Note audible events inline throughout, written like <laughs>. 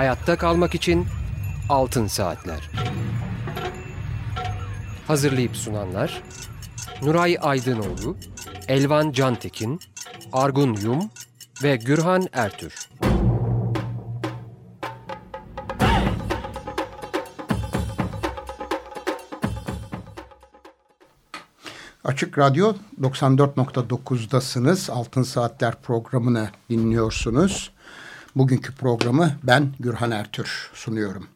Hayatta kalmak için Altın Saatler. Hazırlayıp sunanlar Nuray Aydınoğlu, Elvan Cantekin, Argun Yum ve Gürhan Ertür. Açık Radyo 94.9'dasınız. Altın Saatler programını dinliyorsunuz. Bugünkü programı ben Gürhan Ertür sunuyorum.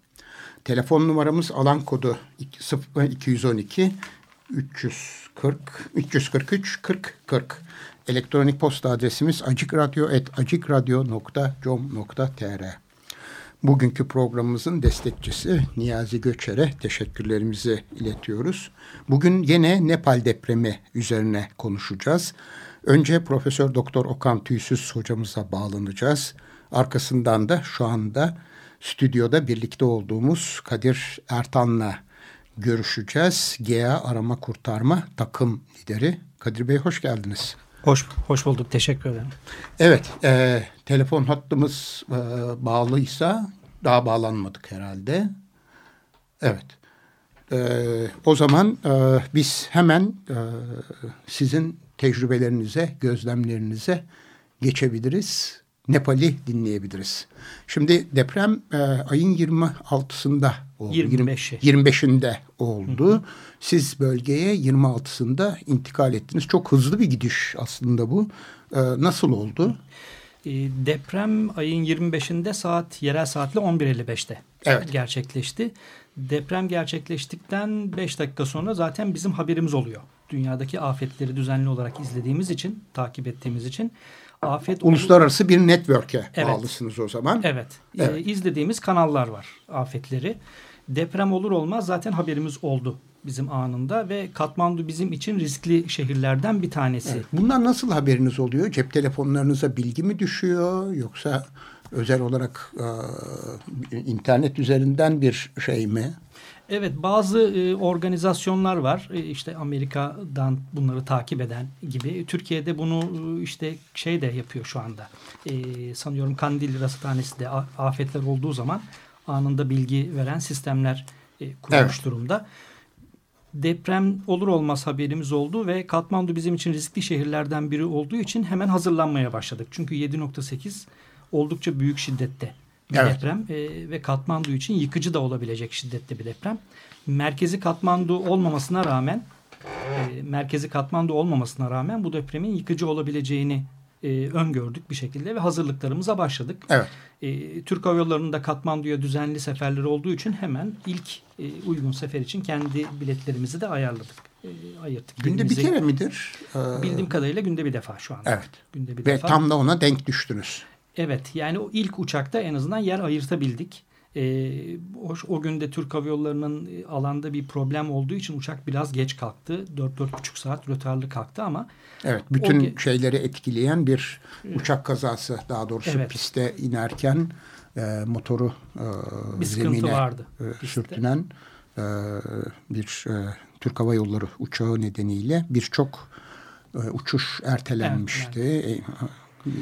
Telefon numaramız alan kodu 212 340 343 40 40. Elektronik posta adresimiz acikradyo.com.tr Bugünkü programımızın destekçisi Niyazi Göçer'e teşekkürlerimizi iletiyoruz. Bugün yine Nepal depremi üzerine konuşacağız. Önce Profesör Doktor Okan Tüysüz hocamıza bağlanacağız. Arkasından da şu anda stüdyoda birlikte olduğumuz Kadir Ertan'la görüşeceğiz. GEA Arama Kurtarma takım lideri. Kadir Bey hoş geldiniz. Hoş, hoş bulduk. Teşekkür ederim. Evet. E, telefon hattımız e, bağlıysa daha bağlanmadık herhalde. Evet. E, o zaman e, biz hemen e, sizin tecrübelerinize, gözlemlerinize geçebiliriz. Nepal'i dinleyebiliriz. Şimdi deprem e, ayın 26'sında oldu. 25'i. 25'inde oldu. Hı hı. Siz bölgeye 26'sında intikal ettiniz. Çok hızlı bir gidiş aslında bu. E, nasıl oldu? E, deprem ayın 25'inde saat yerel saatle 11.55'te evet. gerçekleşti. Deprem gerçekleştikten 5 dakika sonra zaten bizim haberimiz oluyor. Dünyadaki afetleri düzenli olarak izlediğimiz için, takip ettiğimiz için afet uluslararası bir network'e evet. bağlısınız o zaman. Evet. evet. Ee, izlediğimiz kanallar var afetleri. Deprem olur olmaz zaten haberimiz oldu bizim anında ve Katmandu bizim için riskli şehirlerden bir tanesi. Evet. Bundan nasıl haberiniz oluyor? Cep telefonlarınıza bilgi mi düşüyor yoksa özel olarak e, internet üzerinden bir şey mi? Evet bazı e, organizasyonlar var e, işte Amerika'dan bunları takip eden gibi. Türkiye'de bunu e, işte şey de yapıyor şu anda. E, sanıyorum Kandil Rasathanesi de afetler olduğu zaman anında bilgi veren sistemler e, kurulmuş evet. durumda. Deprem olur olmaz haberimiz oldu ve Katmandu bizim için riskli şehirlerden biri olduğu için hemen hazırlanmaya başladık. Çünkü 7.8 oldukça büyük şiddette bir evet. deprem e, ve Katmandu için yıkıcı da olabilecek şiddette bir deprem. Merkezi Katmandu olmamasına rağmen e, merkezi Katmandu olmamasına rağmen bu depremin yıkıcı olabileceğini e, öngördük bir şekilde ve hazırlıklarımıza başladık. Evet. E, Türk Hava Yolları'nın da Katmandu'ya düzenli seferleri olduğu için hemen ilk e, uygun sefer için kendi biletlerimizi de ayarladık. E, ayırttık. Günde Günümüze, bir kere midir? Bildiğim kadarıyla günde bir defa şu anda. Evet. Günde bir ve defa. tam da ona denk düştünüz. Evet yani o ilk uçakta en azından yer ayırtabildik. E, o, o günde Türk Hava Yolları'nın e, alanda bir problem olduğu için uçak biraz geç kalktı. 4-4,5 saat rötarlı kalktı ama. Evet bütün o, şeyleri etkileyen bir uçak kazası daha doğrusu evet. piste inerken e, motoru e, bir zemine vardı, e, sürtünen e, bir e, Türk Hava Yolları uçağı nedeniyle birçok e, uçuş ertelenmişti. Evet, yani.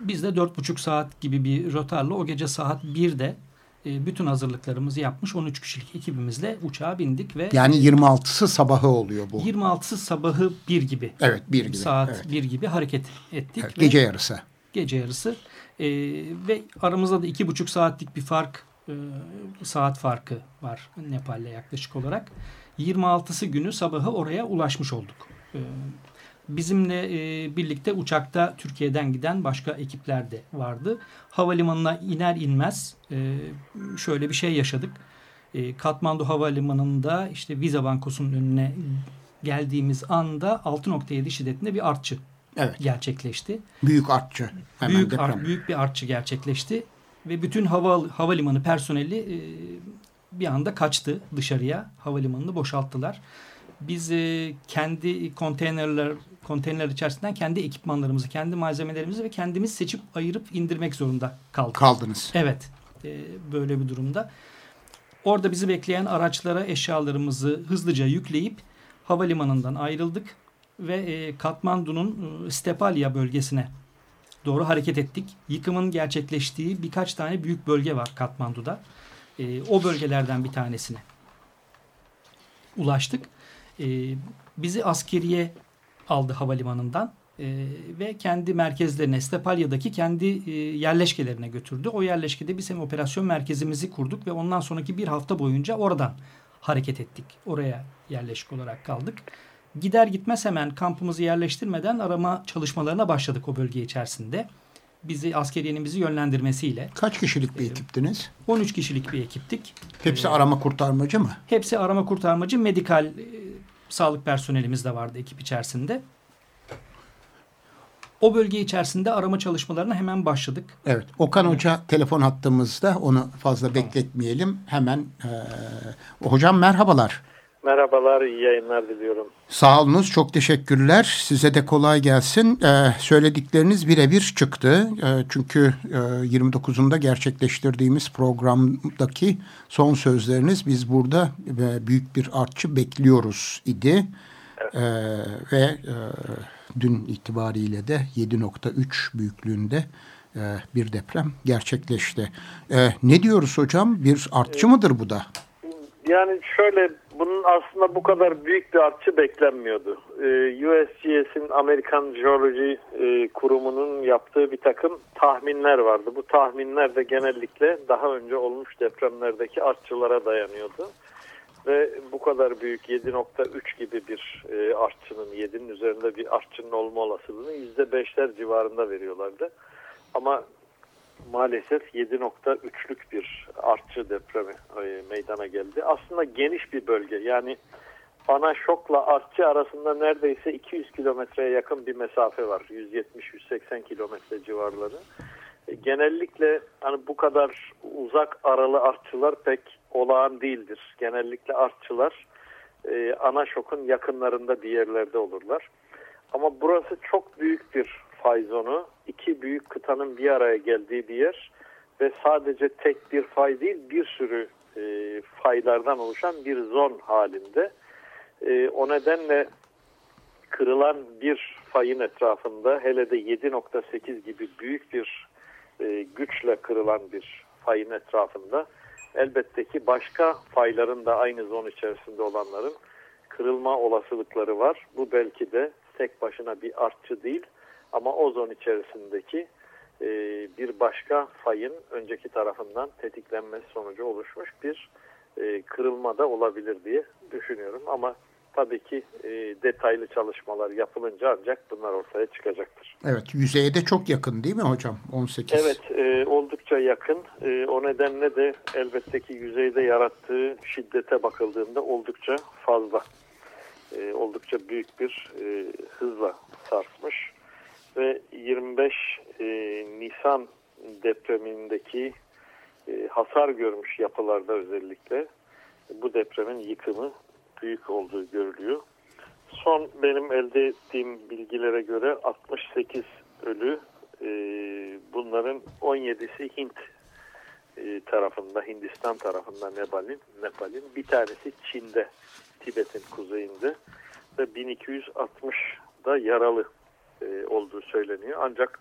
Biz de dört buçuk saat gibi bir rotarla o gece saat 1'de e, bütün hazırlıklarımızı yapmış 13 kişilik ekibimizle uçağa bindik ve yani 26'sı sabahı oluyor bu. 26'sı sabahı bir gibi. Evet bir gibi. Saat evet. gibi hareket ettik. Evet, gece yarısı. Gece yarısı e, ve aramızda da iki buçuk saatlik bir fark e, saat farkı var Nepal'le yaklaşık olarak. 26'sı günü sabahı oraya ulaşmış olduk. E, Bizimle e, birlikte uçakta Türkiye'den giden başka ekipler de vardı. Havalimanına iner inmez e, şöyle bir şey yaşadık. E, Katmandu Havalimanı'nda işte Viza Bankosu'nun önüne geldiğimiz anda 6.7 şiddetinde bir artçı evet. gerçekleşti. Büyük artçı. Hemen büyük, ar, büyük bir artçı gerçekleşti. Ve bütün hava havalimanı personeli e, bir anda kaçtı dışarıya. Havalimanını boşalttılar. Biz e, kendi konteynerler konteynerler içerisinden kendi ekipmanlarımızı, kendi malzemelerimizi ve kendimiz seçip ayırıp indirmek zorunda kaldık. Kaldınız. Evet. E, böyle bir durumda. Orada bizi bekleyen araçlara eşyalarımızı hızlıca yükleyip havalimanından ayrıldık ve e, Katmandu'nun e, Stepalya bölgesine doğru hareket ettik. Yıkımın gerçekleştiği birkaç tane büyük bölge var Katmandu'da. E, o bölgelerden bir tanesine ulaştık. E, bizi askeriye aldı havalimanından e, ve kendi merkezlerine Stepalya'daki kendi e, yerleşkelerine götürdü. O yerleşkede biz hem operasyon merkezimizi kurduk ve ondan sonraki bir hafta boyunca oradan hareket ettik. Oraya yerleşik olarak kaldık. Gider gitmez hemen kampımızı yerleştirmeden arama çalışmalarına başladık o bölge içerisinde. Bizi askeriyenin bizi yönlendirmesiyle. Kaç kişilik bir ekiptiniz? 13 kişilik bir ekiptik. Hepsi arama kurtarmacı mı? Hepsi arama kurtarmacı, medikal e, sağlık personelimiz de vardı ekip içerisinde. O bölge içerisinde arama çalışmalarına hemen başladık. Evet. Okan evet. Hoca telefon hattımızda. Onu fazla bekletmeyelim. Hemen e, hocam merhabalar. Merhabalar, iyi yayınlar diliyorum. Sağ olunuz, çok teşekkürler. Size de kolay gelsin. Ee, söyledikleriniz birebir çıktı. Ee, çünkü e, 29'unda gerçekleştirdiğimiz programdaki son sözleriniz biz burada e, büyük bir artçı bekliyoruz idi. Evet. Ee, ve e, dün itibariyle de 7.3 büyüklüğünde e, bir deprem gerçekleşti. E, ne diyoruz hocam? Bir artçı mıdır bu da? Yani şöyle bunun aslında bu kadar büyük bir artçı beklenmiyordu. Ee, USGS'in Amerikan Geology e, Kurumu'nun yaptığı bir takım tahminler vardı. Bu tahminler de genellikle daha önce olmuş depremlerdeki artçılara dayanıyordu. Ve bu kadar büyük 7.3 gibi bir e, artçının 7'nin üzerinde bir artçının olma olasılığını %5'ler civarında veriyorlardı. Ama maalesef 7.3'lük bir artçı depremi e, meydana geldi. Aslında geniş bir bölge yani ana şokla artçı arasında neredeyse 200 kilometreye yakın bir mesafe var. 170-180 kilometre civarları. E, genellikle hani bu kadar uzak aralı artçılar pek olağan değildir. Genellikle artçılar e, ana şokun yakınlarında bir yerlerde olurlar. Ama burası çok büyük bir fay zonu. iki büyük kıtanın bir araya geldiği bir yer ve sadece tek bir fay değil bir sürü e, faylardan oluşan bir zon halinde. E, o nedenle kırılan bir fayın etrafında hele de 7.8 gibi büyük bir e, güçle kırılan bir fayın etrafında elbette ki başka fayların da aynı zon içerisinde olanların kırılma olasılıkları var. Bu belki de tek başına bir artçı değil ama ozon içerisindeki e, bir başka fayın önceki tarafından tetiklenmesi sonucu oluşmuş bir e, kırılma da olabilir diye düşünüyorum. Ama tabii ki e, detaylı çalışmalar yapılınca ancak bunlar ortaya çıkacaktır. Evet yüzeye de çok yakın değil mi hocam 18? Evet e, oldukça yakın. E, o nedenle de elbette ki yüzeyde yarattığı şiddete bakıldığında oldukça fazla. E, oldukça büyük bir e, hızla sarsmış ve 25 e, Nisan depremindeki e, hasar görmüş yapılarda özellikle bu depremin yıkımı büyük olduğu görülüyor. Son benim elde ettiğim bilgilere göre 68 ölü e, bunların 17'si Hint e, tarafında Hindistan tarafında Nepal'in Nepal'in bir tanesi Çin'de Tibet'in kuzeyinde ve 1260 da yaralı e, olduğu söyleniyor. Ancak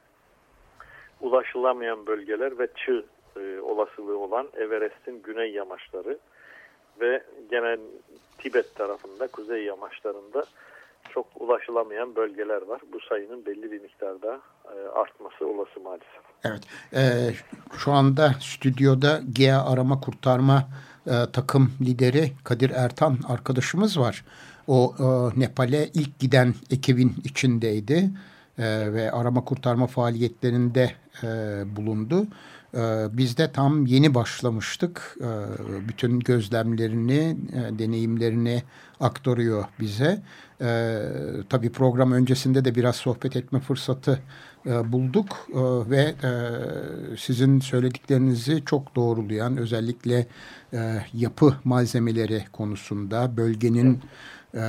ulaşılamayan bölgeler ve çığ e, olasılığı olan Everest'in güney yamaçları ve genel Tibet tarafında, kuzey yamaçlarında çok ulaşılamayan bölgeler var. Bu sayının belli bir miktarda e, artması olası maalesef. Evet. Şu anda stüdyoda GEA arama kurtarma takım lideri Kadir Ertan arkadaşımız var. O e, Nepal'e ilk giden ekibin içindeydi e, ve arama kurtarma faaliyetlerinde e, bulundu. E, biz de tam yeni başlamıştık. E, bütün gözlemlerini, e, deneyimlerini aktarıyor bize. E, tabii program öncesinde de biraz sohbet etme fırsatı e, bulduk e, ve e, sizin söylediklerinizi çok doğrulayan özellikle e, yapı malzemeleri konusunda bölgenin... Evet e,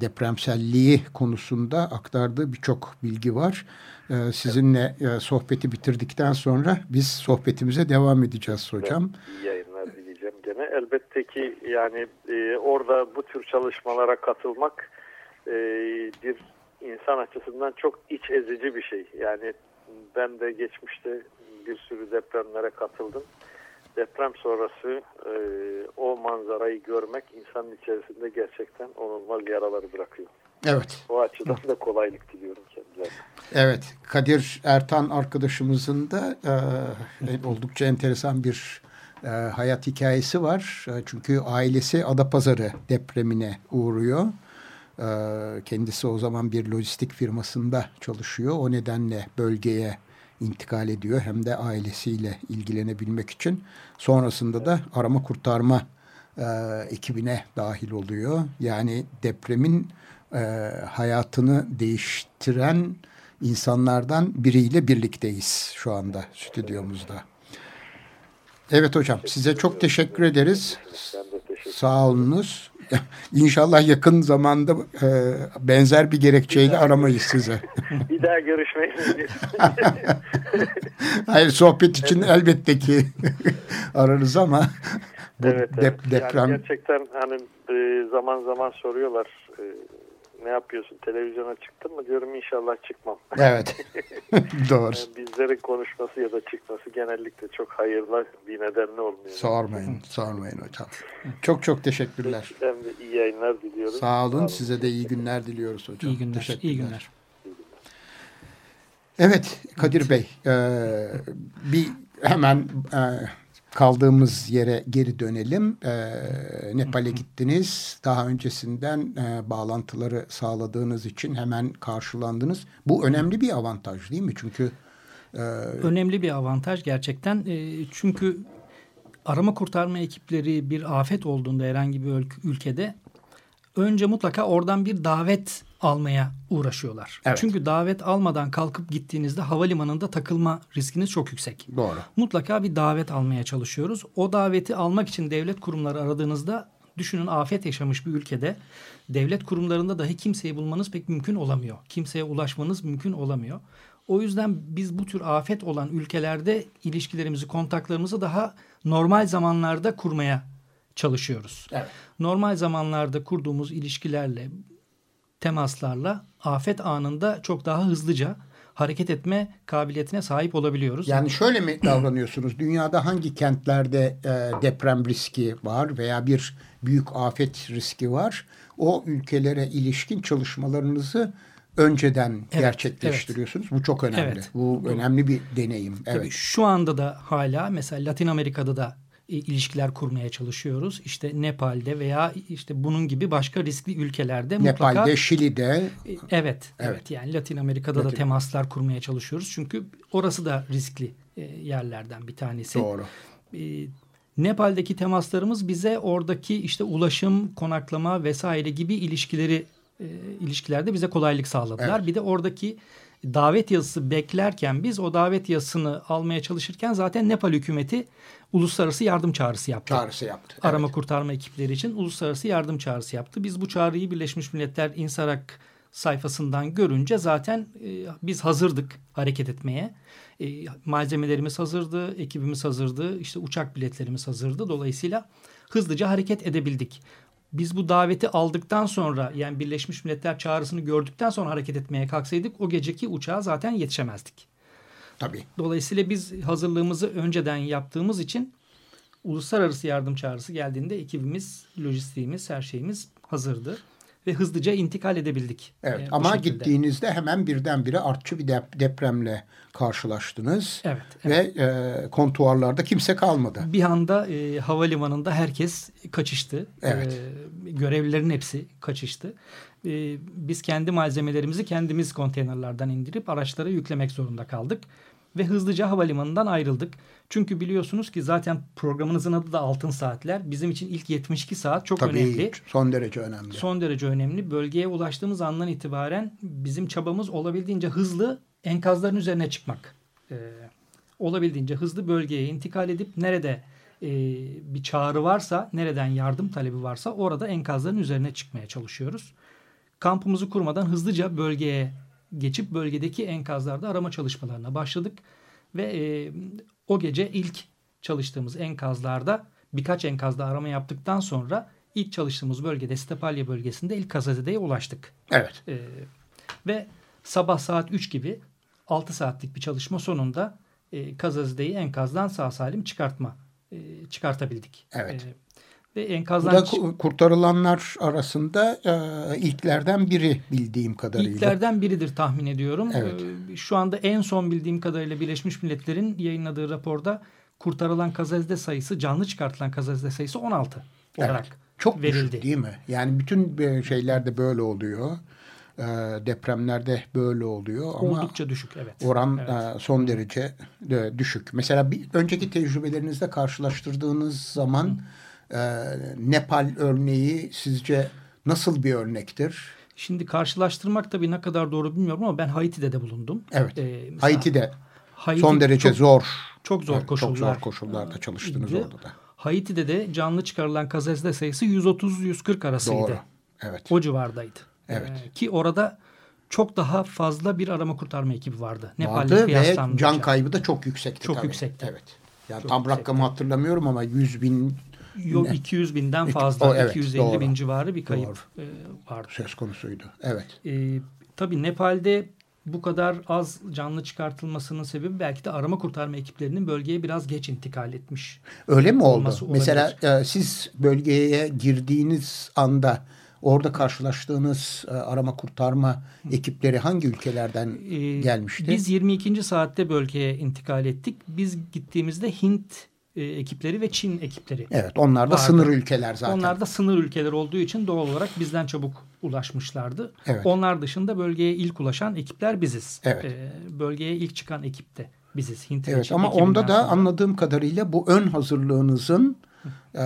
depremselliği konusunda aktardığı birçok bilgi var. E, sizinle e, sohbeti bitirdikten sonra biz sohbetimize devam edeceğiz hocam. İyi yayınlar dileyeceğim gene. Elbette ki yani e, orada bu tür çalışmalara katılmak e, bir insan açısından çok iç ezici bir şey. Yani ben de geçmişte bir sürü depremlere katıldım. Deprem sonrası e, o manzarayı görmek insanın içerisinde gerçekten onulmaz yaraları bırakıyor. Evet. O açıdan da kolaylık diliyorum kendilerine. Evet. Kadir Ertan arkadaşımızın da e, oldukça enteresan bir e, hayat hikayesi var. E, çünkü ailesi Adapazarı depremine uğruyor. E, kendisi o zaman bir lojistik firmasında çalışıyor. O nedenle bölgeye intikal ediyor. Hem de ailesiyle ilgilenebilmek için. Sonrasında da arama kurtarma e, ekibine dahil oluyor. Yani depremin e, hayatını değiştiren insanlardan biriyle birlikteyiz şu anda stüdyomuzda. Evet hocam size çok teşekkür ederiz. Sağ olunuz. <laughs> İnşallah yakın zamanda e, benzer bir gerekçeyle aramayız size. <laughs> Bir daha görüşmeyiz. <laughs> Hayır sohbet için elbette ki ararız ama bu evet, dep- evet. deprem Yani gerçekten hani e, zaman zaman soruyorlar e, ne yapıyorsun televizyona çıktın mı diyorum inşallah çıkmam. evet <laughs> doğru. Yani bizlerin konuşması ya da çıkması genellikle çok hayırlı bir nedenle olmuyor. Sormayın, sormayın hocam. Çok çok teşekkürler. Ben de iyi yayınlar diliyorum. Sağ olun. Size de iyi günler diliyoruz hocam. İyi günler. İyi günler. Evet Kadir Bey, e, bir hemen e, kaldığımız yere geri dönelim. E, Nepal'e gittiniz. Daha öncesinden e, bağlantıları sağladığınız için hemen karşılandınız. Bu önemli bir avantaj değil mi? Çünkü e, Önemli bir avantaj gerçekten. E, çünkü arama kurtarma ekipleri bir afet olduğunda herhangi bir ül- ülkede önce mutlaka oradan bir davet almaya uğraşıyorlar. Evet. Çünkü davet almadan kalkıp gittiğinizde havalimanında takılma riskiniz çok yüksek. doğru. Mutlaka bir davet almaya çalışıyoruz. O daveti almak için devlet kurumları aradığınızda düşünün afet yaşamış bir ülkede devlet kurumlarında dahi kimseyi bulmanız pek mümkün olamıyor. Kimseye ulaşmanız mümkün olamıyor. O yüzden biz bu tür afet olan ülkelerde ilişkilerimizi, kontaklarımızı daha normal zamanlarda kurmaya çalışıyoruz. Evet. Normal zamanlarda kurduğumuz ilişkilerle, temaslarla afet anında çok daha hızlıca hareket etme kabiliyetine sahip olabiliyoruz. Yani şöyle mi davranıyorsunuz? Dünyada hangi kentlerde e, deprem riski var veya bir büyük afet riski var? O ülkelere ilişkin çalışmalarınızı önceden Evet, gerçekleştiriyorsunuz. Bu çok önemli. Evet. Bu önemli bir deneyim. Tabii Evet. şu anda da hala mesela Latin Amerika'da da ilişkiler kurmaya çalışıyoruz. İşte Nepal'de veya işte bunun gibi başka riskli ülkelerde mutlaka Nepal'de, Şili'de E, Evet, evet. Evet. Yani Latin Amerika'da da Latin- temaslar kurmaya çalışıyoruz. Çünkü orası da riskli e, yerlerden bir tanesi. doğru. E, Nepal'deki temaslarımız bize oradaki işte ulaşım, konaklama vesaire gibi ilişkileri e, ilişkilerde bize kolaylık sağladılar. Evet. Bir de oradaki davet yazısı beklerken biz o davet yazısını almaya çalışırken zaten Nepal hükümeti uluslararası yardım çağrısı yaptı. Çağrısı yaptı. Arama Evet. kurtarma ekipleri için uluslararası yardım çağrısı yaptı. Biz bu çağrıyı Birleşmiş Milletler İnsarak sayfasından görünce zaten e, biz hazırdık hareket etmeye. E, malzemelerimiz hazırdı, ekibimiz hazırdı, işte uçak biletlerimiz hazırdı. Dolayısıyla hızlıca hareket edebildik. Biz bu daveti aldıktan sonra yani Birleşmiş Milletler çağrısını gördükten sonra hareket etmeye kalksaydık o geceki uçağa zaten yetişemezdik. Tabii. Dolayısıyla biz hazırlığımızı önceden yaptığımız için uluslararası yardım çağrısı geldiğinde ekibimiz, lojistiğimiz, her şeyimiz hazırdı ve hızlıca intikal edebildik. Evet. Bu Ama şekilde. gittiğinizde hemen birdenbire artçı bir dep- depremle karşılaştınız. Evet, Ve e, kontuarlarda kimse kalmadı. Bir anda e, havalimanında herkes kaçıştı. Evet. E, görevlilerin hepsi kaçıştı. E, biz kendi malzemelerimizi kendimiz konteynerlardan indirip araçlara yüklemek zorunda kaldık. Ve hızlıca havalimanından ayrıldık. Çünkü biliyorsunuz ki zaten programınızın adı da Altın Saatler. Bizim için ilk 72 saat çok Tabii önemli. son derece önemli. Son derece önemli. Bölgeye ulaştığımız andan itibaren bizim çabamız olabildiğince hızlı enkazların üzerine çıkmak. Ee, olabildiğince hızlı bölgeye intikal edip nerede e, bir çağrı varsa, nereden yardım talebi varsa orada enkazların üzerine çıkmaya çalışıyoruz. Kampımızı kurmadan hızlıca bölgeye geçip bölgedeki enkazlarda arama çalışmalarına başladık. Ve e, o gece ilk çalıştığımız enkazlarda birkaç enkazda arama yaptıktan sonra ilk çalıştığımız bölgede Stepalya bölgesinde ilk kazazedeye ulaştık. Evet. Ee, ve sabah saat 3 gibi 6 saatlik bir çalışma sonunda e, Kazazide'yi enkazdan sağ salim çıkartma e, çıkartabildik. Evet. E, ve Bu enkazdan da kurtarılanlar arasında e, ilklerden biri bildiğim kadarıyla. İlklerden biridir tahmin ediyorum. Evet. Ee, şu anda en son bildiğim kadarıyla Birleşmiş Milletler'in yayınladığı raporda kurtarılan kazazide sayısı, canlı çıkartılan kazazide sayısı 16 olarak Evet. Çok verildi. düşük değil mi? Yani bütün e, şeylerde böyle oluyor. E, depremlerde böyle oluyor ama Oldukça düşük evet. oran Evet. e, son derece e, düşük. Mesela bir önceki tecrübelerinizde karşılaştırdığınız zaman e, Nepal örneği sizce nasıl bir örnektir? Şimdi karşılaştırmak tabii ne kadar doğru bilmiyorum ama ben Haiti'de de bulundum. Evet. Ee, mesela Haiti'de Haiti son derece çok, zor. çok zor Evet, koşullar. Çok zor koşullarda çalıştınız idi. orada da. Haiti'de de canlı çıkarılan kazazide sayısı 130-140 arasıydı. Doğru. Evet. O civardaydı. Evet. Ee, ki orada çok daha fazla bir arama kurtarma ekibi vardı. Nepal'le vardı ve kıyaslanınca. can kaybı da çok yüksekti. Çok tabii. yüksekti. Evet. Yani Çok tam yüksekti. rakamı hatırlamıyorum ama 100 bin Yok Ne? 200 binden fazla, o, evet, 250 doğru. bin civarı bir kayıp e, vardı. söz konusuydu. Evet. E, tabii Nepal'de bu kadar az canlı çıkartılmasının sebebi belki de arama kurtarma ekiplerinin bölgeye biraz geç intikal etmiş. Öyle mi oldu? Olabilir. Mesela e, siz bölgeye girdiğiniz anda orada karşılaştığınız e, arama kurtarma ekipleri hangi ülkelerden E, gelmişti? Biz 22. saatte bölgeye intikal ettik. Biz gittiğimizde Hint e, ekipleri ve Çin ekipleri. Evet, onlar da vardı. sınır ülkeler zaten. Onlar da sınır ülkeler olduğu için doğal olarak bizden çabuk ulaşmışlardı. Evet. Onlar dışında bölgeye ilk ulaşan ekipler biziz. Evet. Ee, bölgeye ilk çıkan ekip de biziz. Hint ve Evet ama onda da sonra. anladığım kadarıyla bu ön hazırlığınızın e,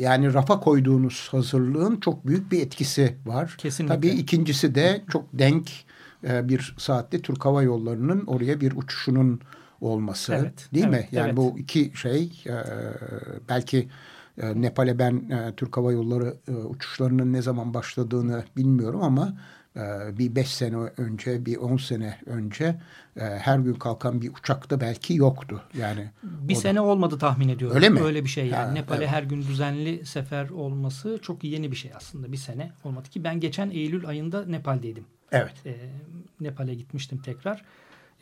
yani rafa koyduğunuz hazırlığın çok büyük bir etkisi var. Kesinlikle. Tabii ikincisi de çok denk e, bir saatte Türk Hava Yolları'nın oraya bir uçuşunun olması Evet, değil mi? evet, Yani evet. bu iki şey e, belki e, Nepal'e ben e, Türk Hava Yolları e, uçuşlarının ne zaman başladığını bilmiyorum ama e, bir beş sene önce, bir on sene önce e, her gün kalkan bir uçakta belki yoktu. Yani bir o da- sene olmadı tahmin ediyorum. Öyle mi? Öyle bir şey yani. Ha, Nepal'e evet. her gün düzenli sefer olması çok yeni bir şey aslında. Bir sene olmadı ki ben geçen Eylül ayında Nepal'deydim. Evet. E, Nepal'e gitmiştim tekrar.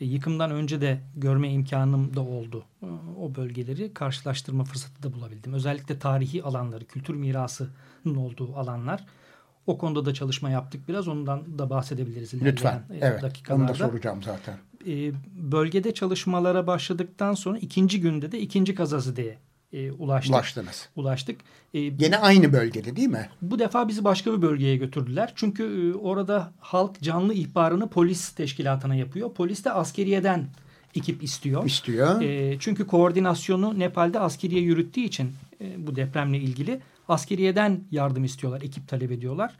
E, yıkımdan önce de görme imkanım da oldu. E, o bölgeleri karşılaştırma fırsatı da bulabildim. Özellikle tarihi alanları, kültür mirasının olduğu alanlar. O konuda da çalışma yaptık biraz. Ondan da bahsedebiliriz Lütfen. e, Evet. Onu da dakikalarda. soracağım zaten. E, bölgede çalışmalara başladıktan sonra ikinci günde de ikinci Kazazide'ye e, ulaştık. Ulaştınız. Ulaştık. E, Gene aynı bölgede değil mi? bu defa bizi başka bir bölgeye götürdüler. Çünkü e, orada halk canlı ihbarını polis teşkilatına yapıyor. Polis de askeriyeden ekip istiyor. İstiyor. E, çünkü koordinasyonu Nepal'de askeriye yürüttüğü için e, bu depremle ilgili askeriyeden yardım istiyorlar, ekip talep ediyorlar.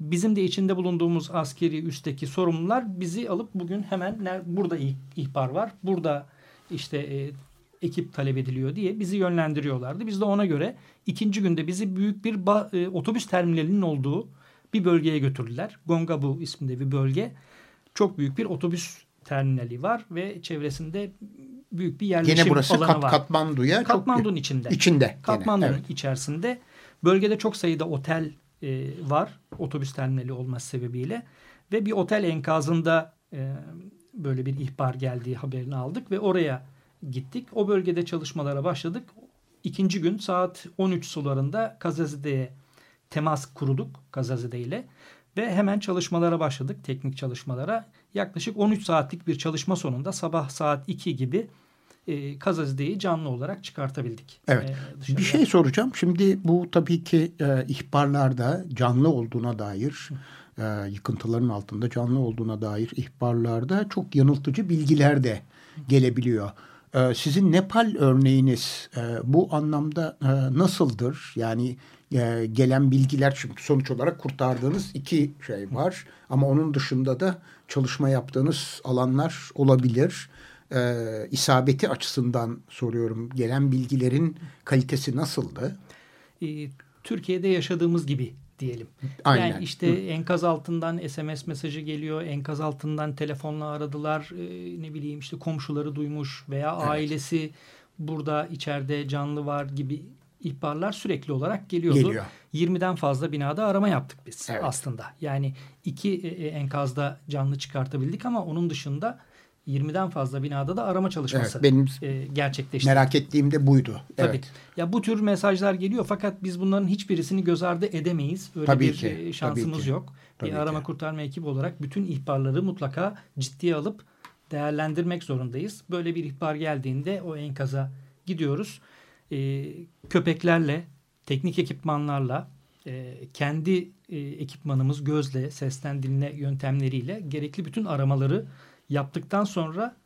Bizim de içinde bulunduğumuz askeri üstteki sorumlular bizi alıp bugün hemen burada ih- ihbar var, burada işte e, ekip talep ediliyor diye bizi yönlendiriyorlardı. Biz de ona göre ikinci günde bizi büyük bir e, otobüs terminalinin olduğu bir bölgeye götürdüler. Gongabu isminde bir bölge. Çok büyük bir otobüs terminali var ve çevresinde büyük bir yerleşim Gene burası alanı Kat, var. Katmandu'ya çok Katmandu'nun içinde. içinde. gene, Katmandu'nun evet. içerisinde. Bölgede çok sayıda otel e, var. Otobüs terminali olması sebebiyle. Ve bir otel enkazında e, böyle bir ihbar geldiği haberini aldık ve oraya gittik. O bölgede çalışmalara başladık. İkinci gün saat 13 sularında Kazazide'ye temas kurduk Kazazide ile ve hemen çalışmalara başladık. Teknik çalışmalara. Yaklaşık 13 saatlik bir çalışma sonunda sabah saat 2 gibi e, Kazazide'yi canlı olarak çıkartabildik. Evet. e. Bir şey soracağım. Şimdi bu tabii ki e, ihbarlarda canlı olduğuna dair, e, yıkıntıların altında canlı olduğuna dair ihbarlarda çok yanıltıcı bilgiler de gelebiliyor. E, sizin Nepal örneğiniz e, bu anlamda e, nasıldır? Yani e, gelen bilgiler çünkü sonuç olarak kurtardığınız iki şey var. Ama onun dışında da çalışma yaptığınız alanlar olabilir. İsabeti açısından soruyorum. Gelen bilgilerin kalitesi nasıldı? Türkiye'de yaşadığımız gibi diyelim. Aynen. Yani işte enkaz altından SMS mesajı geliyor. Enkaz altından telefonla aradılar. E, ne bileyim işte komşuları duymuş veya Evet. ailesi burada içeride canlı var gibi ihbarlar sürekli olarak geliyordu. Geliyor. 20'den fazla binada arama yaptık biz Evet. aslında. Yani iki e, e, enkazda canlı çıkartabildik ama onun dışında 20'den fazla binada da arama çalışması evet, benim e, gerçekleşti. Merak ettiğim de buydu. Tabii. Evet. Ya bu tür mesajlar geliyor fakat biz bunların hiçbirisini göz ardı edemeyiz. Öyle tabii bir ki, e, şansımız ki. yok. Tabii bir arama ki. kurtarma ekibi olarak bütün ihbarları mutlaka ciddiye alıp değerlendirmek zorundayız. Böyle bir ihbar geldiğinde o enkaza gidiyoruz. E, köpeklerle, teknik ekipmanlarla, e, kendi e, ekipmanımız gözle, sesten dinle yöntemleriyle gerekli bütün aramaları yaptıktan sonra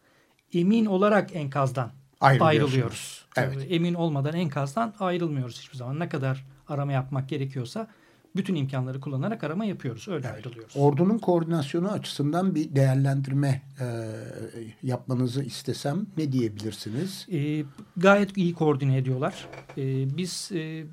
emin olarak enkazdan ayrılıyoruz. Evet. Emin olmadan enkazdan ayrılmıyoruz hiçbir zaman. Ne kadar arama yapmak gerekiyorsa bütün imkanları kullanarak arama yapıyoruz. Öyle Evet. ayrılıyoruz. Ordunun koordinasyonu açısından bir değerlendirme e, yapmanızı istesem ne diyebilirsiniz? E, gayet iyi koordine ediyorlar. E, biz e,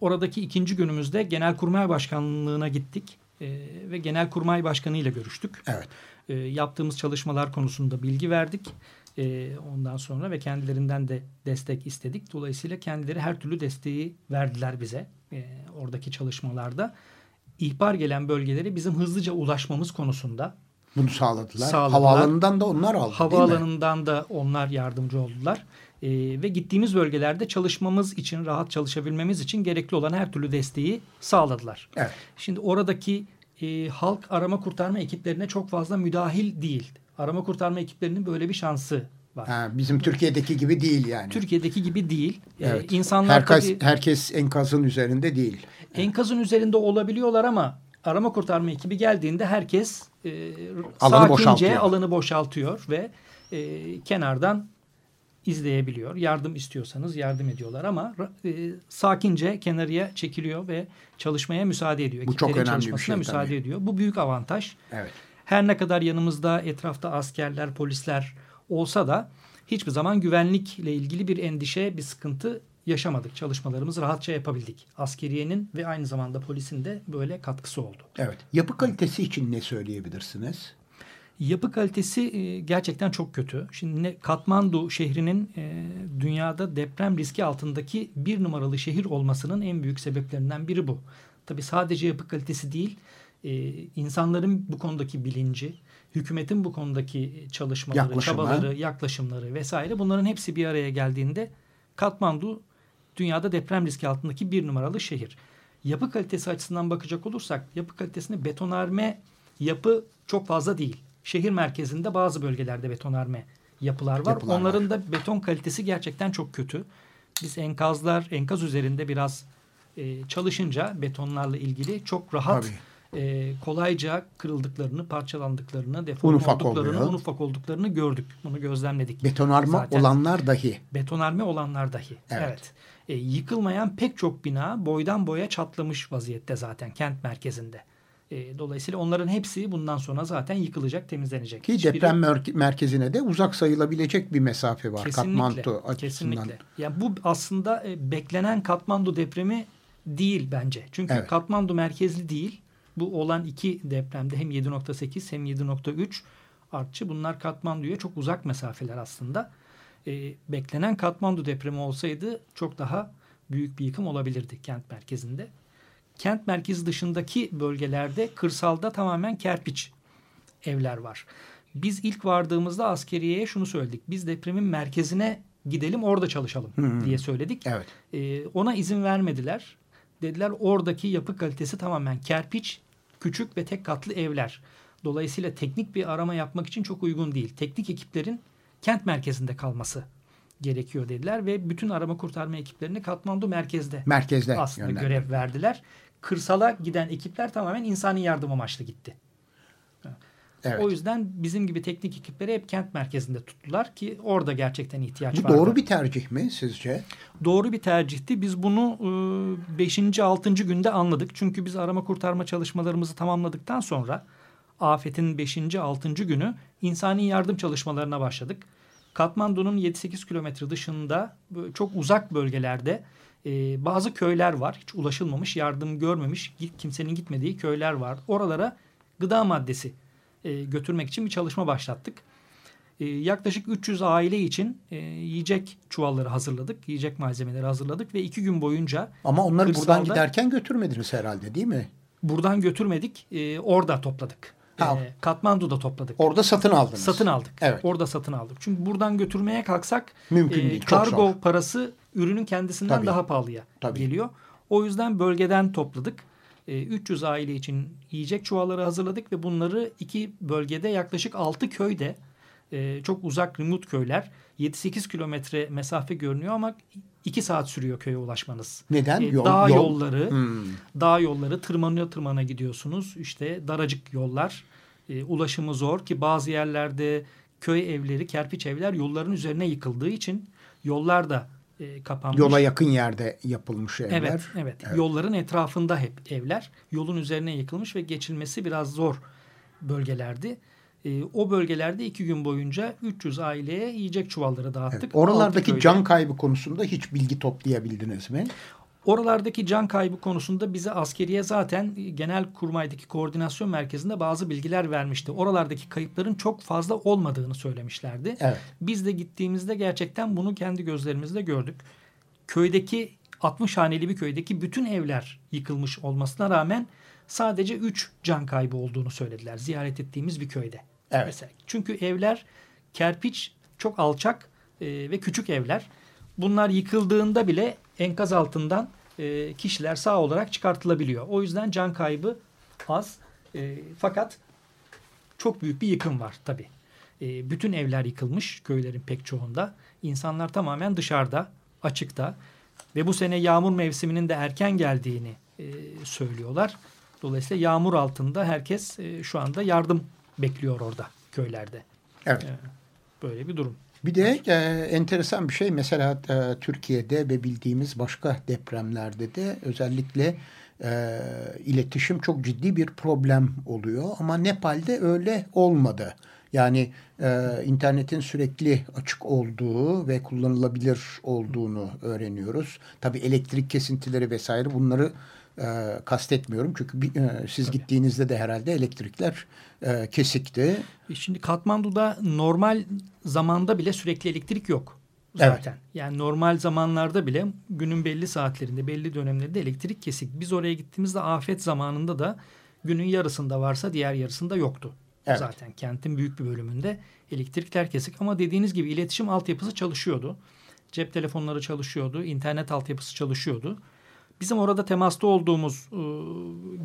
oradaki ikinci günümüzde Genelkurmay Başkanlığı'na gittik. E, ve Genelkurmay Başkanı ile görüştük. Evet. E, yaptığımız çalışmalar konusunda bilgi verdik. E, ondan sonra ve kendilerinden de destek istedik. Dolayısıyla kendileri her türlü desteği verdiler bize e, oradaki çalışmalarda. İhbar gelen bölgelere bizim hızlıca ulaşmamız konusunda Bunu sağladılar. Sağladılar. Havaalanından da onlar aldı? Havaalanından da onlar yardımcı oldular. Ee, ve gittiğimiz bölgelerde çalışmamız için, rahat çalışabilmemiz için gerekli olan her türlü desteği sağladılar. Evet. Şimdi oradaki e, halk arama kurtarma ekiplerine çok fazla müdahil değil. Arama kurtarma ekiplerinin böyle bir şansı var. Ha, bizim Türkiye'deki gibi değil yani. Türkiye'deki gibi değil. Ee, Evet. insanlar herkes, tabii herkes enkazın üzerinde değil. enkazın üzerinde olabiliyorlar ama arama kurtarma ekibi geldiğinde herkes e, Alanı sakince boşaltıyor. alanı boşaltıyor ve e, kenardan izleyebiliyor. Yardım istiyorsanız yardım ediyorlar ama e, sakince kenarıya çekiliyor ve çalışmaya müsaade ediyor. Bu çok Ekiplerin önemli bir şey müsaade tabii. ediyor. Bu büyük avantaj. Evet. Her ne kadar yanımızda etrafta askerler, polisler olsa da hiçbir zaman güvenlikle ilgili bir endişe, bir sıkıntı yaşamadık. Çalışmalarımızı rahatça yapabildik. Askeriyenin ve aynı zamanda polisin de böyle katkısı oldu. Evet. Yapı kalitesi için ne söyleyebilirsiniz? Yapı kalitesi e, gerçekten çok kötü. Şimdi Katmandu şehrinin e, dünyada deprem riski altındaki bir numaralı şehir olmasının en büyük sebeplerinden biri bu. Tabii sadece yapı kalitesi değil, e, insanların bu konudaki bilinci, hükümetin bu konudaki çalışmaları, Yaklaşımı. çabaları, yaklaşımları vesaire bunların hepsi bir araya geldiğinde Katmandu dünyada deprem riski altındaki bir numaralı şehir. Yapı kalitesi açısından bakacak olursak yapı kalitesinde betonarme yapı çok fazla değil. Şehir merkezinde bazı bölgelerde betonarme yapılar var. Yapılar Onların var. da beton kalitesi gerçekten çok kötü. Biz enkazlar, enkaz üzerinde biraz e, çalışınca betonlarla ilgili çok rahat Tabii. e, kolayca kırıldıklarını, parçalandıklarını, deforme Un ufak olduklarını, oluyor. un ufak olduklarını gördük. Bunu gözlemledik. Betonarme Zaten. olanlar dahi. Betonarme olanlar dahi. Evet. Evet. E, yıkılmayan pek çok bina boydan boya çatlamış vaziyette zaten kent merkezinde. E, dolayısıyla onların hepsi bundan sonra zaten yıkılacak, temizlenecek. Ki Hiçbiri- deprem mer- merkezine de uzak sayılabilecek bir mesafe var. Kesinlikle. Katmandu açısından. Kesinlikle. Ya bu aslında e, beklenen Katmandu depremi değil bence. Çünkü Evet. Katmandu merkezli değil. Bu olan iki depremde hem 7.8 hem 7.3 artçı. Bunlar Katmandu'ya çok uzak mesafeler aslında. E, beklenen Katmandu depremi olsaydı çok daha büyük bir yıkım olabilirdi kent merkezinde. Kent merkezi dışındaki bölgelerde kırsalda tamamen kerpiç evler var. Biz ilk vardığımızda askeriyeye şunu söyledik. Biz depremin merkezine gidelim orada çalışalım Hmm. diye söyledik. Evet. Ee, ona izin vermediler. Dediler oradaki yapı kalitesi tamamen kerpiç, küçük ve tek katlı evler. Dolayısıyla teknik bir arama yapmak için çok uygun değil. Teknik ekiplerin kent merkezinde kalması gerekiyor dediler ve bütün arama kurtarma ekiplerini Katmandu merkezde Merkezde aslında yönlendirdi. görev verdiler. Kırsala giden ekipler tamamen insani yardım amaçlı gitti. Evet. O yüzden bizim gibi teknik ekipleri hep kent merkezinde tuttular ki orada gerçekten ihtiyaç Bu vardı. doğru bir tercih mi sizce? Doğru bir tercihti. Biz bunu 5. 6. günde anladık. Çünkü biz arama kurtarma çalışmalarımızı tamamladıktan sonra afetin 5. 6. günü insani yardım çalışmalarına başladık. Katmandu'nun 7-8 kilometre dışında çok uzak bölgelerde e, bazı köyler var. Hiç ulaşılmamış, yardım görmemiş, kimsenin gitmediği köyler var. Oralara gıda maddesi e, götürmek için bir çalışma başlattık. E, yaklaşık 300 aile için e, yiyecek çuvalları hazırladık. Yiyecek malzemeleri hazırladık ve iki gün boyunca Ama onları buradan giderken götürmediniz herhalde değil mi? buradan götürmedik. e, orada topladık. Ha. E, Katmandu'da topladık. Orada satın aldınız. Satın aldık. Evet. Orada satın aldık. Çünkü buradan götürmeye kalksak Mümkün e, değil, kargo zor. parası ürünün kendisinden Tabii. daha pahalıya Tabii. geliyor. O yüzden bölgeden topladık. E, 300 aile için yiyecek çuvalları hazırladık ve bunları iki bölgede yaklaşık 6 köyde e, çok uzak remote köyler 7-8 kilometre mesafe görünüyor ama 2 saat sürüyor köye ulaşmanız. Neden? E, Yol- dağ yol- yolları, Hmm. dağ yolları tırmanıyor tırmana gidiyorsunuz. İşte daracık yollar, e, ulaşımı zor ki bazı yerlerde köy evleri, kerpiç evler yolların üzerine yıkıldığı için yollar da e, kapanmış. Yola yakın yerde yapılmış evler. Evet, evet, Yolların etrafında hep evler. Yolun üzerine yıkılmış ve geçilmesi biraz zor bölgelerdi. E, o bölgelerde iki gün boyunca 300 aileye yiyecek çuvalları dağıttık. Evet. Oralardaki can kaybı konusunda hiç bilgi toplayabildiniz mi? Oralardaki can kaybı konusunda bize askeriye zaten genel kurmaydaki koordinasyon merkezinde bazı bilgiler vermişti. Oralardaki kayıpların çok fazla olmadığını söylemişlerdi. Evet. Biz de gittiğimizde gerçekten bunu kendi gözlerimizle gördük. Köydeki 60 haneli bir köydeki bütün evler yıkılmış olmasına rağmen sadece 3 can kaybı olduğunu söylediler. Ziyaret ettiğimiz bir köyde. Evet. Mesela. Çünkü evler kerpiç çok alçak e, ve küçük evler. Bunlar yıkıldığında bile enkaz altından e, kişiler sağ olarak çıkartılabiliyor. O yüzden can kaybı az. E, fakat çok büyük bir yıkım var tabii. E, bütün evler yıkılmış köylerin pek çoğunda. İnsanlar tamamen dışarıda, açıkta ve bu sene yağmur mevsiminin de erken geldiğini e, söylüyorlar. Dolayısıyla yağmur altında herkes e, şu anda yardım bekliyor orada köylerde. Evet. E, böyle bir durum. Bir de e, enteresan bir şey mesela e, Türkiye'de ve bildiğimiz başka depremlerde de özellikle e, iletişim çok ciddi bir problem oluyor ama Nepal'de öyle olmadı. Yani e, internetin sürekli açık olduğu ve kullanılabilir olduğunu öğreniyoruz. Tabii elektrik kesintileri vesaire bunları e, kastetmiyorum. Çünkü bir, e, siz gittiğinizde de herhalde elektrikler e, kesikti. E, Şimdi Katmandu'da normal zamanda bile sürekli elektrik yok zaten. Yani normal zamanlarda bile günün belli saatlerinde, belli dönemlerinde elektrik kesik. Biz oraya gittiğimizde afet zamanında da günün yarısında varsa diğer yarısında yoktu. Evet. Zaten kentin büyük bir bölümünde elektrikler kesik ama dediğiniz gibi iletişim altyapısı çalışıyordu. Cep telefonları çalışıyordu, internet altyapısı çalışıyordu. Bizim orada temasta olduğumuz e,